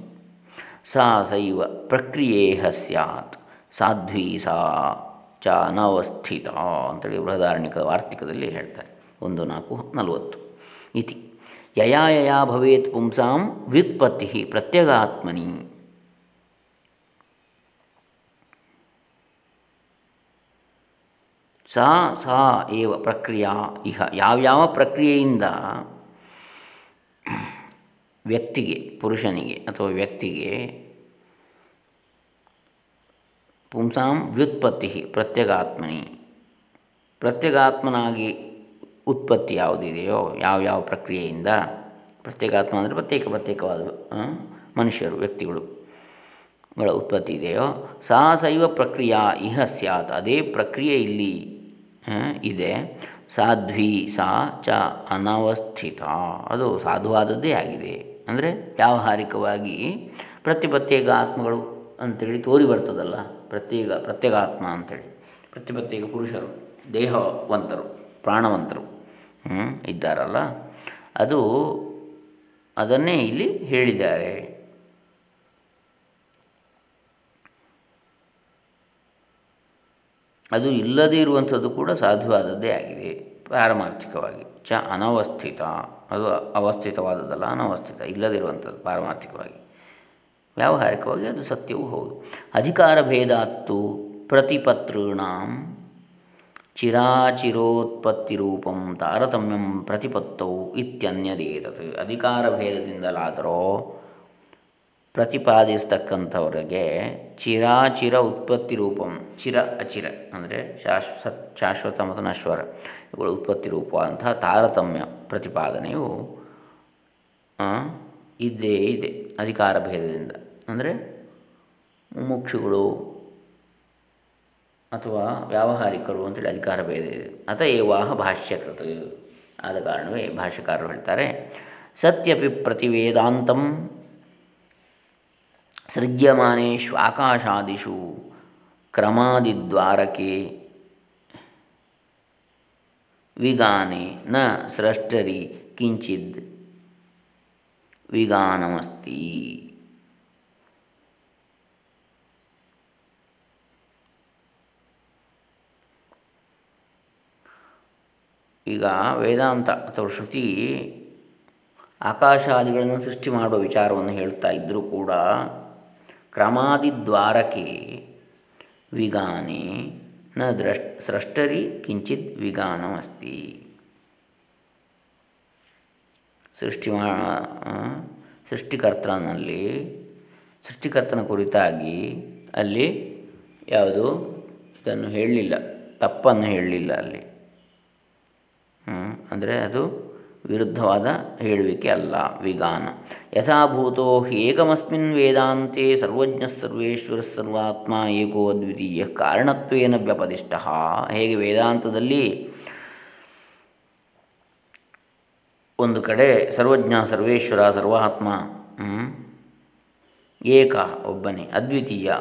ಸಾ ಸೈವ ಪ್ರಕ್ರಿಯೇಹ ಸ್ಯಾತ್. ಸಾಧ್ವಿ ಸಾ ಚ ಅನವಸ್ಥಿತ ಅಂತೇಳಿ ಬೃಹದಾರಣ್ಯಕ ವಾರ್ತಿಕದಲ್ಲಿ ಹೇಳ್ತಾರೆ. ಒಂದು, ನಾಲ್ಕು, ನಲವತ್ತು. ಇತಿ. ಯಯಾ ಯಯಾ ಭವೇತ್ ಪುಂಸಾಂ ವ್ಯುತ್ಪತ್ತಿ ಪ್ರತ್ಯಗಾತ್ಮನಿ. ಸಾ ಸಾ ಏವ ಪ್ರಕ್ರಿಯಾ ಇಹ. ಯಾವ್ಯಾವ ಪ್ರಕ್ರಿಯೆಯಿಂದ ವ್ಯಕ್ತಿಗೆ, ಪುರುಷನಿಗೆ ಅಥವಾ ವ್ಯಕ್ತಿಗೆ ಪುಂಸಾಂ ವ್ಯುತ್ಪತ್ತಿ ಪ್ರತ್ಯಗಾತ್ಮನಿ. ಪ್ರತ್ಯಗಾತ್ಮನಾಗಿ ಉತ್ಪತ್ತಿ ಯಾವುದಿದೆಯೋ ಯಾವ್ಯಾವ ಪ್ರಕ್ರಿಯೆಯಿಂದ ಪ್ರತ್ಯೇಕಾತ್ಮ ಅಂದರೆ ಪ್ರತ್ಯೇಕ, ಪ್ರತ್ಯೇಕವಾದ ಮನುಷ್ಯರು, ವ್ಯಕ್ತಿಗಳು ಗಳ ಉತ್ಪತ್ತಿ ಇದೆಯೋ, ಸಾ ಸೈವ ಪ್ರಕ್ರಿಯಾ ಇಹ ಸ್ಯಾತ್, ಅದೇ ಪ್ರಕ್ರಿಯೆ ಇಲ್ಲಿ ಇದೆ. ಸಾಧ್ವಿ ಸಾ ಚ ಅನವಸ್ಥಿತ. ಅದು ಸಾಧುವಾದದ್ದೇ ಆಗಿದೆ. ಅಂದರೆ ವ್ಯಾವಹಾರಿಕವಾಗಿ ಪ್ರತ್ಯೇಕ ಆತ್ಮಗಳು ಅಂಥೇಳಿ ತೋರಿ ಬರ್ತದಲ್ಲ ಪ್ರತ್ಯೇಕ ಪ್ರತ್ಯೇಕ ಆತ್ಮ ಅಂಥೇಳಿ ಪ್ರತ್ಯೇಕ ಪುರುಷರು, ದೇಹವಂತರು, ಪ್ರಾಣವಂತರು ಇದ್ದಾರಲ್ಲ. ಅದು ಅದನ್ನೇ ಇಲ್ಲಿ ಹೇಳಿದ್ದಾರೆ. ಅದು ಇಲ್ಲದೇ ಇರುವಂಥದ್ದು ಕೂಡ ಸಾಧ್ಯವಾದದ್ದೇ ಆಗಿದೆ. ಪಾರಮಾರ್ಥಿಕವಾಗಿ. ಚ ಅನವಸ್ಥಿತ. ಅದು ಅವಸ್ಥಿತವಾದದ್ದಲ್ಲ, ಅನವಸ್ಥಿತ. ಇಲ್ಲದಿರುವಂಥದ್ದು ಪಾರಮಾರ್ಥಿಕವಾಗಿ. ವ್ಯಾವಹಾರಿಕವಾಗಿ ಅದು ಸತ್ಯವೂ ಹೌದು. ಅಧಿಕಾರ ಭೇದಾತ್ತು ಪ್ರತಿಪತೃಣಾಂ ಚಿರಾಚಿರೋತ್ಪತ್ತಿರೂಪಂ ತಾರತಮ್ಯಂ ಪ್ರತಿಪತ್ತೌ ಇತ್ಯನ್ಯದೇತತ್. ಅಧಿಕಾರ ಭೇದದಿಂದಲಾದರೋ ಪ್ರತಿಪಾದಿಸ್ತಕ್ಕಂಥವರಿಗೆ ಚಿರಾಚಿರ ಉತ್ಪತ್ತಿ ರೂಪಂ, ಚಿರ ಅಚಿರ ಅಂದರೆ ಶಾಶ್ವತ ಶಾಶ್ವತ ಮತ್ತು ನಶ್ವರ. ಇವುಗಳು ಉತ್ಪತ್ತಿ ರೂಪವಾದಂತಹ ತಾರತಮ್ಯ ಪ್ರತಿಪಾದನೆಯು ಇದ್ದೇ ಇದೆ ಅಧಿಕಾರ ಭೇದದಿಂದ. ಅಂದರೆ ಮುಮುಕ್ಷುಗಳು ಅಥವಾ ವ್ಯಾವಹಾರಿಕರು ಅಂತೇಳಿ ಅಧಿಕಾರ ಭೇದ ಇದೆ. ಅತ ಏವಾಹ ಭಾಷ್ಯಕೃತ ಆದ ಕಾರಣವೇ ಭಾಷ್ಯಕಾರರು ಹೇಳ್ತಾರೆ, ಸತ್ಯಪಿ ಪ್ರತಿವೇದಾಂತಂ ಸೃಜ್ಯಮಾನೇಷು ಆಕಾಶಾದಿಷು ಕ್ರಮಾದಿದ್ವಾರಕೆ ವಿಗಾನೆ ನ ಸೃಷ್ಟರಿ ಕಿಂಚಿದ್ ವಿಗಾನಮಸ್ತಿ. ಈಗ ವೇದಾಂತ ಅಥವಾ ಶ್ರುತಿ ಆಕಾಶಾದಿಗಳನ್ನು ಸೃಷ್ಟಿ ಮಾಡುವ ವಿಚಾರವನ್ನು ಹೇಳ್ತಾ ಇದ್ದರೂ ಕೂಡ ಕ್ರಮಾದಿದ್ವಾರಕೆ. ವಿಗಾನೆ ನ ದ್ರಷ್ ಸೃಷ್ಟರಿ ಕಿಂಚಿತ್ ವಿಗಾನಮಸ್ತಿ ಸೃಷ್ಟಿ ಮಾ ಸೃಷ್ಟಿಕರ್ತನಲ್ಲಿ, ಸೃಷ್ಟಿಕರ್ತನ ಕುರಿತಾಗಿ ಅಲ್ಲಿ ಯಾವುದು? ಇದನ್ನು ಹೇಳಲಿಲ್ಲ. ತಪ್ಪನ್ನು ಹೇಳಲಿಲ್ಲ ಅಲ್ಲಿ. ಅಂದರೆ ಅದು ವಿರುದ್ಧವಾದ ಹೇಳುವಿಕೆ ಅಲ್ಲ. ವಿಗಾನ. ಯಥಾಭೂತೋ ಏಕಮಸ್ಮಿನ್ ವೇದಾಂತೆ ಸರ್ವಜ್ಞ ಸರ್ವೇಶ್ವರ ಸರ್ವಾತ್ಮ ಏಕೋ ಅದ್ವಿತೀಯ ಕಾರಣತ್ವೇನ ವ್ಯಪದಿಷ್ಟ. ಹೇಗೆ ವೇದಾಂತದಲ್ಲಿ ಒಂದು ಕಡೆ ಸರ್ವಜ್ಞ, ಸರ್ವೇಶ್ವರ, ಸರ್ವಾತ್ಮ ಏಕ ಒಬ್ಬನೇ, ಅದ್ವಿತೀಯ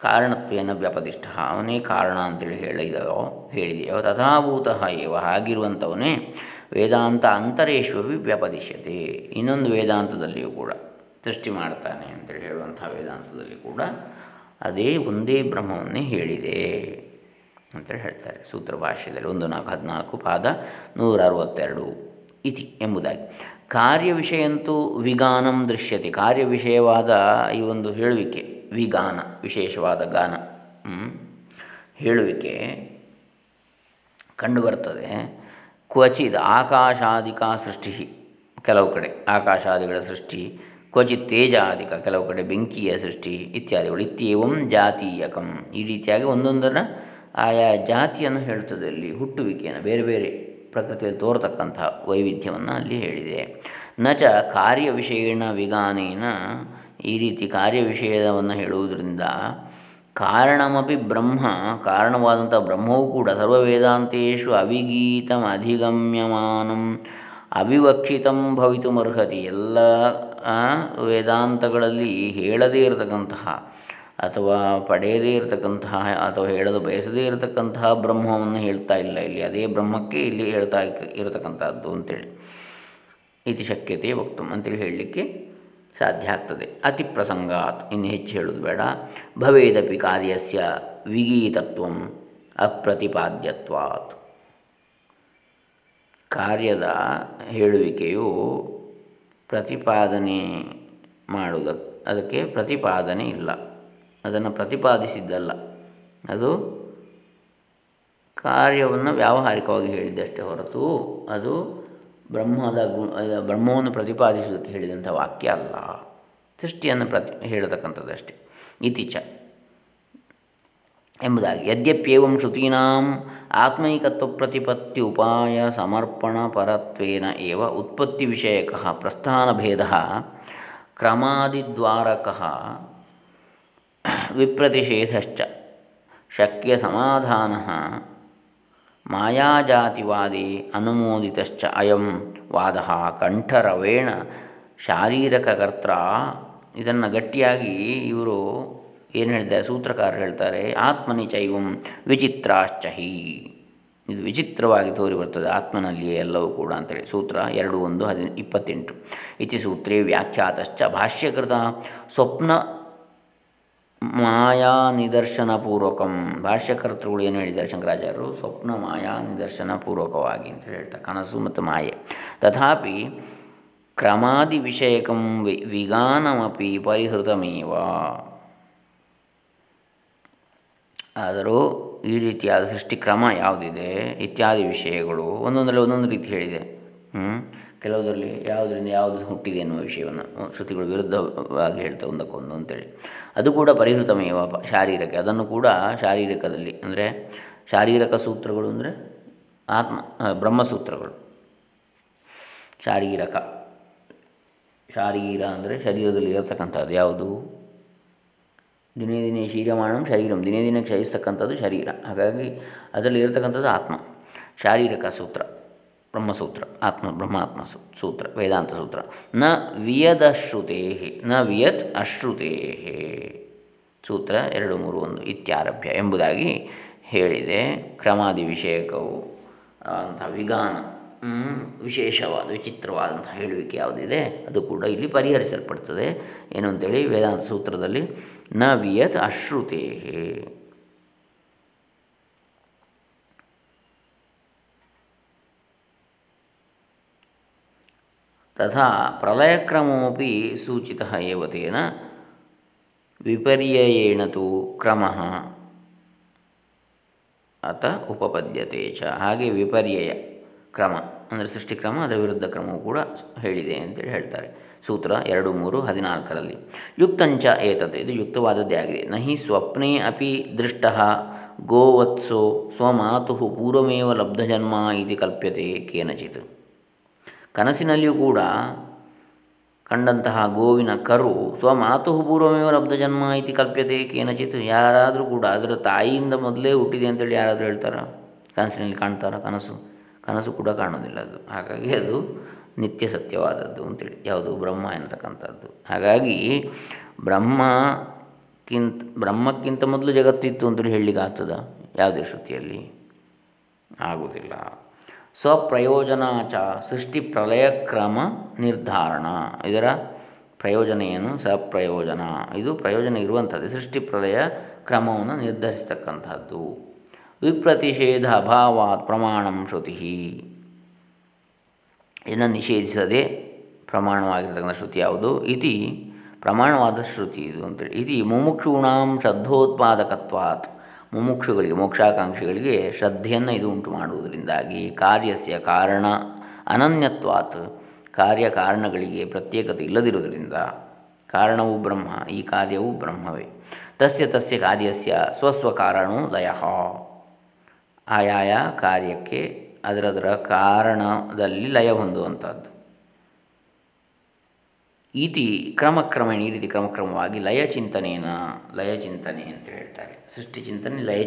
ಕಾರಣತ್ವೇನ ವ್ಯಪದಿಷ್ಟ, ಅವನೇ ಕಾರಣ ಅಂತೇಳಿ ಹೇಳಿದವೋ ಹೇಳಿದೆಯೋ, ತಥಾಭೂತಃ ಏವ ಹಾಗಿರುವಂಥವನೇ ವೇದಾಂತ ಅಂತರೇಶ್ವವಿ ವ್ಯಪದಿಶ್ಯತೆ. ಇನ್ನೊಂದು ವೇದಾಂತದಲ್ಲಿಯೂ ಕೂಡ ಸೃಷ್ಟಿ ಮಾಡ್ತಾನೆ ಅಂತೇಳಿ ಹೇಳುವಂಥ ವೇದಾಂತದಲ್ಲಿ ಕೂಡ ಅದೇ ಒಂದೇ ಬ್ರಹ್ಮವನ್ನೇ ಹೇಳಿದೆ ಅಂತೇಳಿ ಹೇಳ್ತಾರೆ. ಸೂತ್ರ ಭಾಷ್ಯದಲ್ಲಿ ಒಂದು ನಾಲ್ಕು ಹದಿನಾಲ್ಕು ಪಾದ ನೂರ ಅರವತ್ತೆರಡು ಇತಿ ಎಂಬುದಾಗಿ. ಕಾರ್ಯ ವಿಷಯಂತೂ ವಿಗಾನಂ ದೃಶ್ಯತೆ. ಕಾರ್ಯ ವಿಷಯವಾದ ಈ ಒಂದು ಹೇಳುವಿಕೆ, ವಿಗಾನ, ವಿಶೇಷವಾದ ಗಾನ ಹೇಳುವಿಕೆ ಕಂಡುಬರ್ತದೆ. ಕ್ವಚಿತ್ ಆಕಾಶಾದಿಕ ಸೃಷ್ಟಿ, ಕೆಲವು ಕಡೆ ಆಕಾಶಾದಿಗಳ ಸೃಷ್ಟಿ ಕ್ವಚಿತ್ ತೇಜಾದಿಕ ಕೆಲವು ಕಡೆ ಬೆಂಕಿಯ ಸೃಷ್ಟಿ ಇತ್ಯಾದಿಗಳು ಇತ್ಯೇವಂ ಜಾತೀಯಕಂ. ಈ ರೀತಿಯಾಗಿ ಒಂದೊಂದರ ಆಯಾ ಜಾತಿಯನ್ನು ಹೇಳ್ತದೆ. ಅಲ್ಲಿ ಹುಟ್ಟುವಿಕೆಯನ್ನು ಬೇರೆ ಬೇರೆ ಪ್ರಕೃತಿಯಲ್ಲಿ ತೋರತಕ್ಕಂತಹ ವೈವಿಧ್ಯವನ್ನು ಅಲ್ಲಿ ಹೇಳಿದೆ. ನಚ ಕಾರ್ಯ ವಿಷಯಣ ವಿಗಾನೇನ ಈ ರೀತಿ ಕಾರ್ಯ ವಿಷಯವನ್ನು ಹೇಳುವುದರಿಂದ ಕಾರಣಮಪಿ ಬ್ರಹ್ಮ, ಕಾರಣವಾದಂಥ ಬ್ರಹ್ಮವೂ ಕೂಡ ಸರ್ವವೇದಾಂತೇಷು ಅವಿಗೀತಂ ಅಧಿಗಮ್ಯಮಾನಂ, ಅವಿವಕ್ಷಿತಂ ಭವಿತುಮರ್ಹತಿ. ಎಲ್ಲ ವೇದಾಂತಗಳಲ್ಲಿ ಹೇಳದೇ ಇರತಕ್ಕಂತಹ ಅಥವಾ ಪಡೆಯದೇ ಇರತಕ್ಕಂತಹ ಅಥವಾ ಹೇಳಲು ಬಯಸದೇ ಇರತಕ್ಕಂತಹ ಬ್ರಹ್ಮವನ್ನು ಹೇಳ್ತಾ ಇಲ್ಲ. ಇಲ್ಲಿ ಅದೇ ಬ್ರಹ್ಮಕ್ಕೆ ಇಲ್ಲಿ ಹೇಳ್ತಾ ಇರತಕ್ಕಂಥದ್ದು ಅಂತೇಳಿ. ಇತಿ ಶಕ್ಯತೆ ವಕ್ತು ಅಂತೇಳಿ ಹೇಳಲಿಕ್ಕೆ ಸಾಧ್ಯ ಆಗ್ತದೆ. ಅತಿ ಪ್ರಸಂಗಾತ್, ಇನ್ನು ಹೆಚ್ಚು ಹೇಳೋದು ಬೇಡ. ಭವೇದಪಿ ಕಾರ್ಯಸ್ಯ ವಿಗೀತತ್ವ ಅಪ್ರತಿಪಾದ್ಯತ್ವಾತ್. ಕಾರ್ಯದ ಹೇಳುವಿಕೆಯು ಪ್ರತಿಪಾದನೆ ಮಾಡುವುದ ಅದಕ್ಕೆ ಪ್ರತಿಪಾದನೆ ಇಲ್ಲ. ಅದನ್ನು ಪ್ರತಿಪಾದಿಸಿದ್ದಲ್ಲ. ಅದು ಕಾರ್ಯವನ್ನು ವ್ಯಾವಹಾರಿಕವಾಗಿ ಹೇಳಿದ್ದಷ್ಟೇ ಹೊರತು ಅದು ಬ್ರಹ್ಮದ ಗು ಬ್ರಹ್ಮವನ್ನು ಪ್ರತಿಪಾದಿಸುವುದಕ್ಕೆ ಹೇಳಿದಂಥ ವಾಕ್ಯ ಅಲ್ಲ. ಸೃಷ್ಟಿಯನ್ನು ಪ್ರತಿ ಹೇಳತಕ್ಕಂಥದ್ದಷ್ಟೇ ಇತಿಚ ಎಂಬುದಾಗಿ, ಯದ್ಯಪ್ಯೇವಂ ಶ್ರುತೀನಾಂ ಆತ್ಮೈಕತ್ವ ಪ್ರತಿಪತ್ತಿ ಉಪಾಯ ಸಮರ್ಪಣ ಪರತ್ವೇನ ಏವ ಉತ್ಪತ್ತಿ ವಿಷಯಕ ಪ್ರಸ್ಥಾನಭೇದ ಕ್ರಮಾದಿದ್ವಾರಕ ವಿಪ್ರತಿಷೇಧಶ್ಚ. ಶಕ್ಯ ಸಮಾಧಾನ ಮಾಯಾಜಾತಿವಾದಿ ಅನುಮೋದಿತಶ್ಚ ಅಯಂ ವಾದ ಕಂಠರವೇಣ ಶಾರೀರಕಕರ್ತ್ರ. ಇದನ್ನು ಗಟ್ಟಿಯಾಗಿ ಇವರು ಏನು ಹೇಳ್ತಾರೆ ಸೂತ್ರಕಾರರು ಹೇಳ್ತಾರೆ ಆತ್ಮನಿ ಚೈವಂ ವಿಚಿತ್ರಾಶ್ಚಹಿ ಇದು ವಿಚಿತ್ರವಾಗಿ ತೋರಿ ಬರ್ತದೆ ಆತ್ಮನಲ್ಲಿಯೇ ಎಲ್ಲವೂ ಕೂಡ ಅಂತೇಳಿ. ಸೂತ್ರ ಎರಡು ಒಂದು ಹದಿ ಇಪ್ಪತ್ತೆಂಟು. ಇತಿ ಸೂತ್ರೇ ವ್ಯಾಖ್ಯಾತಶ್ಚ ಭಾಷ್ಯಕೃತ ಸ್ವಪ್ನ ಮಾಯಾ ನಿದರ್ಶನ ಪೂರ್ವಕಂ ಭಾಷ್ಯಕರ್ತೃಗಳು ಏನು ಹೇಳಿದ್ದಾರೆ ಶಂಕರಾಚಾರ್ಯರು? ಸ್ವಪ್ನ ಮಾಯಾ ನಿದರ್ಶನ ಪೂರ್ವಕವಾಗಿ ಅಂತ ಹೇಳ್ತಾರೆ ಕನಸು ಮತ್ತು ಮಾಯೆ. ತಥಾಪಿ ಕ್ರಮಾದಿ ವಿಷಯಕಂ ವಿಗಾನಮಪಿ ಪರಿಹೃತಮೇವ. ಆದರೂ ಈ ರೀತಿಯಾದ ಸೃಷ್ಟಿಕ್ರಮ ಯಾವುದಿದೆ? ಇತ್ಯಾದಿ ವಿಷಯಗಳು ಒಂದೊಂದರಲ್ಲಿ ಒಂದೊಂದು ರೀತಿ ಹೇಳಿದೆ. ಕೆಲವುದರಲ್ಲಿ ಯಾವುದರಿಂದ ಯಾವುದು ಹುಟ್ಟಿದೆ ಎನ್ನುವ ವಿಷಯವನ್ನು ಶ್ರುತಿಗಳು ವಿರುದ್ಧವಾಗಿ ಹೇಳ್ತಾ ಒಂದಕ್ಕೊಂದು ಅಂತೇಳಿ. ಅದು ಕೂಡ ಪರಿಹೃತಮೇವ ಶಾರೀರಕ್ಕೆ. ಅದನ್ನು ಕೂಡ ಶಾರೀರಿಕದಲ್ಲಿ ಅಂದರೆ ಶಾರೀರಕ ಸೂತ್ರಗಳು ಅಂದರೆ ಆತ್ಮ ಬ್ರಹ್ಮಸೂತ್ರಗಳು. ಶಾರೀರಕ. ಶಾರೀರ ಅಂದರೆ ಶರೀರದಲ್ಲಿ ಇರತಕ್ಕಂಥದ್ದು ಯಾವುದು? ದಿನೇ ದಿನೇ ಶೀರಮಾಣಂ ಶರೀರಂ. ದಿನೇ ದಿನೇ ಕ್ಷಯಿಸ್ತಕ್ಕಂಥದ್ದು ಶರೀರ. ಹಾಗಾಗಿ ಅದರಲ್ಲಿ ಇರತಕ್ಕಂಥದ್ದು ಆತ್ಮ. ಶಾರೀರಕ ಸೂತ್ರ. ಬ್ರಹ್ಮಸೂತ್ರ ಆತ್ಮ ಬ್ರಹ್ಮಾತ್ಮ ಸೂತ್ರ, ವೇದಾಂತ ಸೂತ್ರ. ನ ವಿಯದಶ್ರುತೇ ನ ವಿಯತ್ ಅಶ್ರುತೇ ಸೂತ್ರ ಎರಡು ಮೂರು ಒಂದು ಇತ್ಯಾರಭ್ಯ ಎಂಬುದಾಗಿ ಹೇಳಿದೆ. ಕ್ರಮಾದಿ ವಿಷಯಕವು ಅಂತಹ ವಿಗಾನ ವಿಶೇಷವಾದ, ವಿಚಿತ್ರವಾದಂಥ ಹೇಳುವಿಕೆ ಯಾವುದಿದೆ, ಅದು ಕೂಡ ಇಲ್ಲಿ ಪರಿಹರಿಸಲ್ಪಡ್ತದೆ. ಏನು ಅಂತೇಳಿ ವೇದಾಂತ ಸೂತ್ರದಲ್ಲಿ, ನ ವಿಯತ್ ಅಶ್ರುತೇ ತಥಾ प्रलयक्रमोपि सूचितः एव तेन। विपर्ययेण ಕ್ರಮಃ ಅತ ಉಪಪದ್ಯತೆ ಚ ಹಾಗೆ ವಿಪರ್ಯಯ ಕ್ರಮ ಅಂದರೆ ಸೃಷ್ಟಿಕ್ರಮ, ಅದರ ವಿರುದ್ಧ ಕ್ರಮವು ಕೂಡ ಹೇಳಿದೆ ಅಂತೇಳಿ ಹೇಳ್ತಾರೆ। ಸೂತ್ರ ಎರಡು ಮೂರು ಹದಿನಾಲ್ಕರಲ್ಲಿ, ಯುಕ್ತಂಚ ಏತತ್ ಇದು ಯುಕ್ತವಾದದ್ದೇ ಆಗಿದೆ। ನಹಿ ಸ್ವಪ್ನೇ ಅಪಿ ದೃಷ್ಟ ಗೋವತ್ಸೋ ಸ್ವಮಾತು ಪೂರ್ವಮೇವ ಲಬ್ಧಜನ್ಮ ಇದು ಕಲ್ಪ್ಯತೆ ಕೇನಚಿತ್. ಕನಸಿನಲ್ಲಿಯೂ ಕೂಡ ಕಂಡಂತಹ ಗೋವಿನ ಕರು ಸ್ವಮಾತು ಪೂರ್ವಮೇವ ಲಬ್ಧ ಜನ್ಮ ಇತಿ ಕಲ್ಪ್ಯತೆ ಕೇನಚಿತ್. ಯಾರಾದರೂ ಕೂಡ ಅದರ ತಾಯಿಯಿಂದ ಮೊದಲೇ ಹುಟ್ಟಿದೆ ಅಂತೇಳಿ ಯಾರಾದರೂ ಹೇಳ್ತಾರಾ? ಕನಸಿನಲ್ಲಿ ಕಾಣ್ತಾರ ಕನಸು. ಕನಸು ಕೂಡ ಕಾಣೋದಿಲ್ಲ ಅದು. ಹಾಗಾಗಿ ಅದು ನಿತ್ಯ ಸತ್ಯವಾದದ್ದು ಅಂತೇಳಿ. ಯಾವುದು? ಬ್ರಹ್ಮ ಎಂತಕ್ಕಂಥದ್ದು. ಹಾಗಾಗಿ ಬ್ರಹ್ಮಕ್ಕಿಂತ ಬ್ರಹ್ಮಕ್ಕಿಂತ ಮೊದಲು ಜಗತ್ತಿತ್ತು ಅಂತೇಳಿ ಹೇಳಲಿಕ್ಕೆ ಆಗ್ತದ ಯಾವುದೇ ಶ್ರುತಿಯಲ್ಲಿ ಆಗುವುದಿಲ್ಲ. ಸ್ವಪ್ರಯೋಜನಾಚ ಸೃಷ್ಟಿ ಪ್ರಲಯ ಕ್ರಮ ನಿರ್ಧಾರಣ. ಇದರ ಪ್ರಯೋಜನ ಏನು? ಸಪ್ರಯೋಜನ ಇದು ಪ್ರಯೋಜನ ಇರುವಂಥದ್ದು. ಸೃಷ್ಟಿ ಪ್ರಲಯ ಕ್ರಮವನ್ನು ನಿರ್ಧರಿಸ್ತಕ್ಕಂಥದ್ದು. ವಿಪ್ರತಿಷೇಧ ಅಭಾವಾತ್ ಪ್ರಮಾಣಂ ಶ್ರುತಿ. ಇದನ್ನು ನಿಷೇಧಿಸದೆ ಪ್ರಮಾಣವಾಗಿರ್ತಕ್ಕಂಥ ಶ್ರುತಿ ಯಾವುದು? ಇತಿ ಪ್ರಮಾಣವಾದ ಶ್ರುತಿ ಇದು ಅಂತೇಳಿ. ಇತಿ ಮುಮುಕ್ಷೂಣಾಂ ಶ್ರದ್ಧೋತ್ಪಾದಕತ್ವಾತ್ ಮುಮುಕ್ಷುಗಳಿಗೆ, ಮೋಕ್ಷಾಕಾಂಕ್ಷಿಗಳಿಗೆ ಶ್ರದ್ಧೆಯನ್ನು ಇದು ಉಂಟು ಮಾಡುವುದರಿಂದಾಗಿ ಕಾರ್ಯಸ್ಯ ಕಾರಣ ಅನನ್ಯತ್ವಾತ್ ಕಾರ್ಯ ಕಾರಣಗಳಿಗೆ ಪ್ರತ್ಯೇಕತೆ ಇಲ್ಲದಿರುವುದರಿಂದ ಕಾರಣವು ಬ್ರಹ್ಮ, ಈ ಕಾರ್ಯವು ಬ್ರಹ್ಮವೇ. ತಸ್ಯ ತಸ್ಯ ಕಾರ್ಯಸ್ಯ ಸ್ವಸ್ವ ಕಾರಣೋ ಲಯ ಆಯಾಯ ಕಾರ್ಯಕ್ಕೆ ಅದರದರ ಕಾರಣದಲ್ಲಿ ಲಯ ಹೊಂದುವಂಥದ್ದು. ಇತಿ ಕ್ರಮಕ್ರಮೇಣ, ಈ ರೀತಿ ಕ್ರಮಕ್ರಮವಾಗಿ ಲಯ ಲಯಚಿಂತನೆ ಲಯ ಚಿಂತನೆ ಅಂತ ಹೇಳ್ತಾರೆ. ಸೃಷ್ಟಿ ಚಿಂತನೆ ಲಯ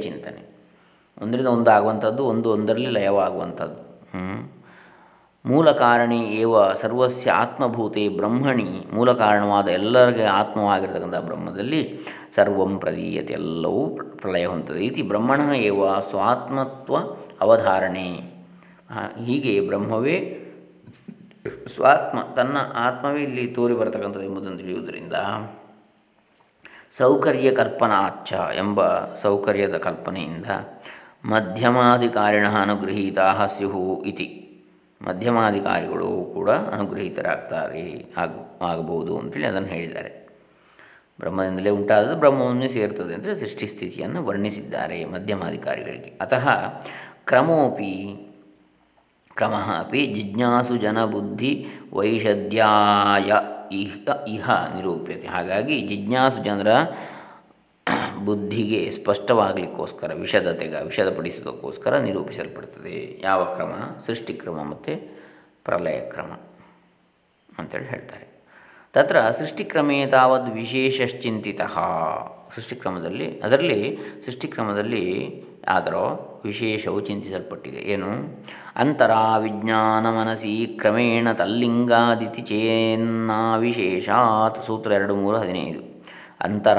ಒಂದರಿಂದ ಒಂದು ಆಗುವಂಥದ್ದು ಒಂದು ಒಂದರಲ್ಲಿ ಲಯವಾಗುವಂಥದ್ದು. ಮೂಲ ಕಾರಣಿ ಏವ ಸರ್ವಸ್ಯ ಆತ್ಮಭೂತೆ ಬ್ರಹ್ಮಣಿ. ಮೂಲ ಕಾರಣವಾದ ಎಲ್ಲರಿಗೆ ಆತ್ಮವಾಗಿರ್ತಕ್ಕಂಥ ಬ್ರಹ್ಮದಲ್ಲಿ ಸರ್ವಂ ಪ್ರದೀಯತೆ, ಎಲ್ಲವೂ ಪ್ರಲಯ ಹೊಂದುತ್ತದೆ ಇತಿ ಬ್ರಹ್ಮಣ ಏವ ಸ್ವಾತ್ಮತ್ವ ಅವಧಾರಣೆ. ಹೀಗೆ ಬ್ರಹ್ಮವೇ ಸ್ವಾತ್ಮ ತನ್ನ ಆತ್ಮವೇ ಇಲ್ಲಿ ತೋರಿ ಬರತಕ್ಕಂಥದ್ದು ಎಂಬುದನ್ನು ತಿಳಿಯುವುದರಿಂದ ಸೌಕರ್ಯ ಕಲ್ಪನಾಚ್ಛ ಎಂಬ ಸೌಕರ್ಯದ ಕಲ್ಪನೆಯಿಂದ ಮಧ್ಯಮಾಧಿಕಾರಿಣ ಅನುಗೃಹೀತಾ ಸ್ಯು ಇತಿ. ಮಧ್ಯಮಾಧಿಕಾರಿಗಳು ಕೂಡ ಅನುಗ್ರಹೀತರಾಗ್ತಾರೆ ಆಗ, ಆಗಬಹುದು ಅಂತೇಳಿ ಅದನ್ನು ಹೇಳಿದ್ದಾರೆ. ಬ್ರಹ್ಮದಿಂದಲೇ ಉಂಟಾದದ್ದು ಬ್ರಹ್ಮವನ್ನೇ ಸೇರ್ತದೆ ಅಂದರೆ ಸೃಷ್ಟಿ ಸ್ಥಿತಿಯನ್ನು ವರ್ಣಿಸಿದ್ದಾರೆ ಮಧ್ಯಮಾಧಿಕಾರಿಗಳಿಗೆ. ಅತಃ ಕ್ರಮೋಪಿ ಕ್ರಮ ಅಪಿ ಜಿಜ್ಞಾಸು ಜನಬುದ್ಧಿ ವೈಷಧ್ಯಾಯ ಇಹ ಇಹ ನಿರೂಪ್ಯತೆ. ಹಾಗಾಗಿ ಜಿಜ್ಞಾಸು ಜನರ ಬುದ್ಧಿಗೆ ಸ್ಪಷ್ಟವಾಗಲಿಕ್ಕೋಸ್ಕರ, ವಿಷದತೆಗ ವಿಷದಪಡಿಸೋದಕ್ಕೋಸ್ಕರ ನಿರೂಪಿಸಲ್ಪಡ್ತದೆ. ಯಾವ ಕ್ರಮ? ಸೃಷ್ಟಿಕ್ರಮ ಮತ್ತು ಪ್ರಲಯ ಕ್ರಮ ಅಂತೇಳಿ ಹೇಳ್ತಾರೆ. ತತ್ರ ಸೃಷ್ಟಿಕ್ರಮೇ ತಾವದ್ ವಿಶೇಷಶ್ಚಿಂತಿತ. ಸೃಷ್ಟಿಕ್ರಮದಲ್ಲಿ ಅದರಲ್ಲಿ ಸೃಷ್ಟಿಕ್ರಮದಲ್ಲಿ ಆದರೂ ವಿಶೇಷವು ಚಿಂತಿಸಲ್ಪಟ್ಟಿದೆ. ಏನು? ಅಂತರ ವಿಜ್ಞಾನ ಮನಸಿ ಕ್ರಮೇಣ ತಲ್ಲಿಂಗಾದಿತಿ ಚೇನ್ನ ವಿಶೇಷಾತ್ ಸೂತ್ರ ಎರಡು ಮೂರು ಹದಿನೈದು. ಅಂತರ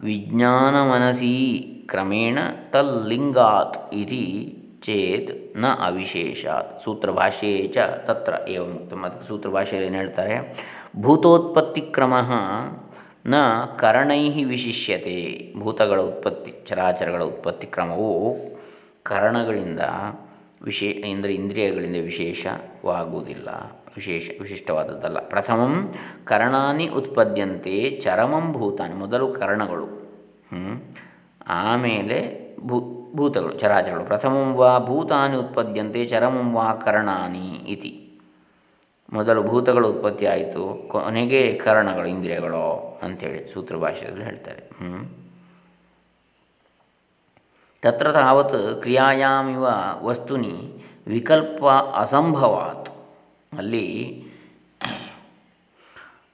ವಿಜ್ಞಾನ ಮನಸಿ ಕ್ರಮೇಣ ತಲ್ಲಿಂಗಾತ್ ಇತಿ ಚೇತ್ನ ಅವಿಶೇಷಾತ್. ಸೂತ್ರಭಾಷೆ ಚ ತತ್ರ ಏವಂ ಮತ್ತು ಸೂತ್ರಭಾಷೆಯಲ್ಲಿ ಏನು ಹೇಳ್ತಾರೆ? ಭೂತೋತ್ಪತ್ತಿ ಕ್ರಮ ನ ಕರಣೈ ವಿಶಿಷ್ಯತೆ. ಭೂತಗಳ ಉತ್ಪತ್ತಿ, ಚರಾಚರಗಳ ಉತ್ಪತ್ತಿ ಕ್ರಮವು ಕರಣಗಳಿಂದ ವಿಶೇ, ಅಂದರೆ ಇಂದ್ರಿಯಗಳಿಂದ ವಿಶೇಷವಾಗುವುದಿಲ್ಲ. ವಿಶೇಷ, ವಿಶಿಷ್ಟವಾದದ್ದಲ್ಲ. ಪ್ರಥಮಂ ಕರಣಾನಿ ಉತ್ಪದ್ಯಂತೆ ಚರಮಂ ಭೂತಾನಿ, ಮೊದಲು ಕರ್ಣಗಳು. ಆಮೇಲೆ ಭೂ, ಭೂತಗಳು, ಚರಾಚರಗಳು. ಪ್ರಥಮಂ ವಾ ಭೂತಾನಿ ಉತ್ಪದ್ಯಂತೆ, ಚರಮಂ ವಾ ಕರ್ಣಾನಿ ಇತಿ. ಮೊದಲು ಭೂತಗಳು ಉತ್ಪತ್ತಿ ಆಯಿತು. ಕೊನೆಗೆ ಕರಣಗಳು, ಇಂದ್ರಿಯಗಳು ಅಂಥೇಳಿ ಸೂತ್ರ ಭಾಷೆಯಲ್ಲಿ ಹೇಳ್ತಾರೆ. ಹ್ಞೂ ತತ್ರ ತಾವತ್ ಕ್ರಿಯಾಯಾಮಿವ ವಸ್ತುನಿ ವಿಕಲ್ಪ ಅಸಂಭವಾತ್ ಅಲ್ಲಿ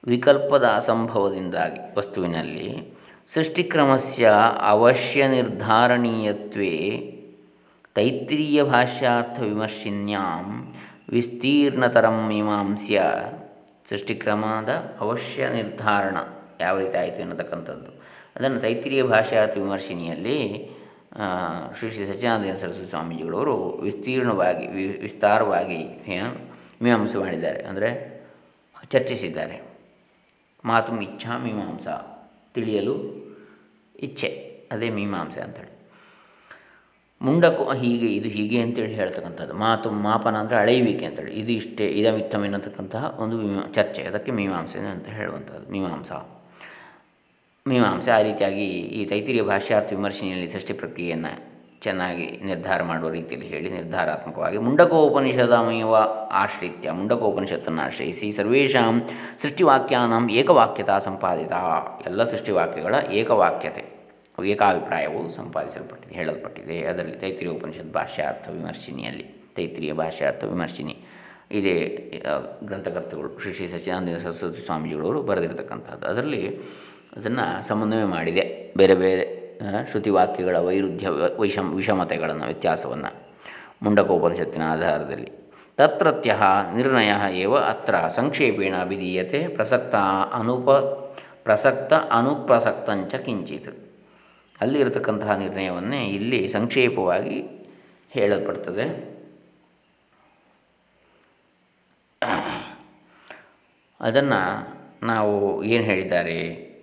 ವಿಕಲ್ಪದ ಅಸಂಭವದಿಂದಾಗಿ ವಸ್ತುವಿನಲ್ಲಿ ಸೃಷ್ಟಿಕ್ರಮಸ್ಯ ಅವಶ್ಯ ನಿರ್ಧಾರಣೀಯತ್ವೇ ತೈತ್ರೀಯ ಭಾಷ್ಯಾರ್ಥ ವಿಮರ್ಶಿನ್ಯಾಂ ವಿಸ್ತೀರ್ಣತರಂ ಮೀಮಾಂಸ್ಯ ಸೃಷ್ಟಿಕ್ರಮದ ಅವಶ್ಯ ನಿರ್ಧಾರಣ ಯಾವ ರೀತಿ ಆಯಿತು ಎನ್ನತಕ್ಕಂಥದ್ದು. ಅದನ್ನು ತೈತ್ರಿಯ ಭಾಷ್ಯಾರ್ಥ ವಿಮರ್ಶಿನಿಯಲ್ಲಿ ಶ್ರೀ ಶ್ರೀ ಸಚ್ಚಿದಾನಂದ ಸರಸ್ವತಿ ಸ್ವಾಮೀಜಿಗಳವರು ವಿಸ್ತೀರ್ಣವಾಗಿ ವಿಸ್ತಾರವಾಗಿ ಮೀಮಾಂಸೆ ಮಾಡಿದ್ದಾರೆ. ಅಂದರೆ ಚರ್ಚಿಸಿದ್ದಾರೆ. ಮಾತು ಇಚ್ಛಾ ಮೀಮಾಂಸ, ತಿಳಿಯಲು ಇಚ್ಛೆ, ಅದೇ ಮೀಮಾಂಸೆ ಅಂತೇಳಿ. ಮುಂಡಕು ಹೀಗೆ, ಇದು ಹೀಗೆ ಅಂತೇಳಿ ಹೇಳ್ತಕ್ಕಂಥದ್ದು. ಮಾತು ಮಾಪನ ಅಂದರೆ ಅಳೆಯುವಿಕೆ ಅಂತೇಳಿ. ಇದು ಇಷ್ಟೇ ಇದಮಿತ್ತಮ್ ಎನ್ನತಕ್ಕಂತಹ ಒಂದು ಚರ್ಚೆ. ಅದಕ್ಕೆ ಮೀಮಾಂಸೆ ಅಂತ ಹೇಳುವಂಥದ್ದು, ಮೀಮಾಂಸಾ. ಮೀಮಾಂಸೆ ಆ ರೀತಿಯಾಗಿ ಈ ತೈತಿರಿಯ ಭಾಷ್ಯಾರ್ಥ ವಿಮರ್ಶೆಯಲ್ಲಿ ಸೃಷ್ಟಿ ಪ್ರಕ್ರಿಯೆಯನ್ನು ಚೆನ್ನಾಗಿ ನಿರ್ಧಾರ ಮಾಡುವ ರೀತಿಯಲ್ಲಿ ಹೇಳಿ ನಿರ್ಧಾರಾತ್ಮಕವಾಗಿ ಮುಂಡಕೋಪನಿಷದಮಯವ ಆಶ್ರಿತ್ಯ, ಮುಂಡಕೋಪನಿಷತ್ತನ್ನು ಆಶ್ರಯಿಸಿ ಸರ್ವೇಷಾಂ ಸೃಷ್ಟಿವಾಕ್ಯಾನಾಂ ಏಕವಾಕ್ಯತಾ ಸಂಪಾದಿತ. ಎಲ್ಲ ಸೃಷ್ಟಿವಾಕ್ಯಗಳ ಏಕವಾಕ್ಯತೆ, ಏಕಾಭಿಪ್ರಾಯವು ಸಂಪಾದಿಸಲ್ಪಟ್ಟಿದೆ, ಹೇಳಲ್ಪಟ್ಟಿದೆ. ಅದರಲ್ಲಿ ತೈತ್ರಿಯ ಉಪನಿಷತ್ ಭಾಷ್ಯಾರ್ಥ ವಿಮರ್ಶಿನಿಯಲ್ಲಿ, ತೈತ್ರಿಯ ಭಾಷ್ಯಾರ್ಥ ವಿಮರ್ಶಿನಿ ಇದೇ ಗ್ರಂಥಕರ್ತಗಳು ಶ್ರೀ ಶ್ರೀ ಸಚ್ಚಿದಾನಂದ ಸರಸ್ವತಿ ಸ್ವಾಮೀಜಿಗಳವರು ಬರೆದಿರತಕ್ಕಂಥದ್ದು. ಅದರಲ್ಲಿ ಅದನ್ನು ಸಮನ್ವಯ ಮಾಡಿದೆ. ಬೇರೆ ಬೇರೆ ಶ್ರುತಿವಾಕ್ಯಗಳ ವೈರುಧ್ಯ, ವೈಷಮ್, ವಿಷಮತೆಗಳನ್ನು, ವ್ಯತ್ಯಾಸವನ್ನು ಮುಂಡಕೋಪನಿಷತ್ತಿನ ಆಧಾರದಲ್ಲಿ. ತತ್ರತ್ಯ ನಿರ್ಣಯ ಏವ ಅತ್ರ ಸಂಕ್ಷೇಪೇಣ ಅಭಿಧೀಯತೆ ಪ್ರಸಕ್ತ ಅನುಪ, ಪ್ರಸಕ್ತ ಅನುಪ್ರಸಕ್ತಂಚ ಕಿಂಚಿತ್. ಅಲ್ಲಿ ಇರತಕ್ಕಂತಹ ನಿರ್ಣಯವನ್ನೇ ಇಲ್ಲಿ ಸಂಕ್ಷೇಪವಾಗಿ ಹೇಳಲ್ಪಡ್ತದೆ. ಅದನ್ನು ನಾವು ಏನು ಹೇಳಿದ್ದಾರೆ?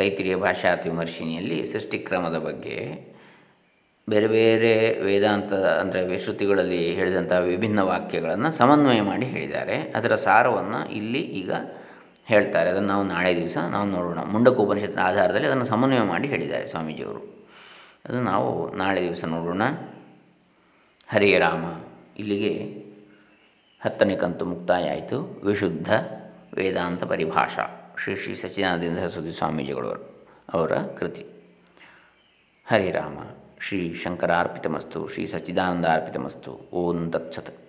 ತೈತಿರಿಯ ಭಾಷಾತಿ ವಿಮರ್ಶಿನಿಯಲ್ಲಿ ಸೃಷ್ಟಿಕ್ರಮದ ಬಗ್ಗೆ ಬೇರೆ ಬೇರೆ ವೇದಾಂತ ಅಂದರೆ ವಿಶ್ರುತಿಗಳಲ್ಲಿ ಹೇಳಿದಂಥ ವಿಭಿನ್ನ ವಾಕ್ಯಗಳನ್ನು ಸಮನ್ವಯ ಮಾಡಿ ಹೇಳಿದ್ದಾರೆ. ಅದರ ಸಾರವನ್ನು ಇಲ್ಲಿ ಈಗ ಹೇಳ್ತಾರೆ. ಅದನ್ನು ನಾವು ನಾಳೆ ದಿವಸ ನಾವು ನೋಡೋಣ. ಮುಂಡಕೋಪನಿಷತ್ತಿನ ಆಧಾರದಲ್ಲಿ ಅದನ್ನು ಸಮನ್ವಯ ಮಾಡಿ ಹೇಳಿದ್ದಾರೆ ಸ್ವಾಮೀಜಿಯವರು. ಅದನ್ನು ನಾವು ನಾಳೆ ದಿವಸ ನೋಡೋಣ. ಹರೇ ರಾಮ. ಇಲ್ಲಿಗೆ ಹತ್ತನೇ ಕಂತು ಮುಕ್ತಾಯ ಆಯಿತು. ವಿಶುದ್ಧ ವೇದಾಂತ ಪರಿಭಾಷಾ. ಶ್ರೀ ಶ್ರೀ ಸಚ್ಚಿದಾನಂದ ಸರಸ್ವತಿ ಸ್ವಾಮೀಜಿಗಳವರು ಅವರ ಕೃತಿ. ಹರಿರಾಮ ಶ್ರೀ ಶಂಕರಾರ್ಪಿತಮಸ್ತು, ಶ್ರೀ ಸಚ್ಚಿದಾನಂದ ಅರ್ಪಿತಮಸ್ತು, ಓಂ ತತ್ಸತ್.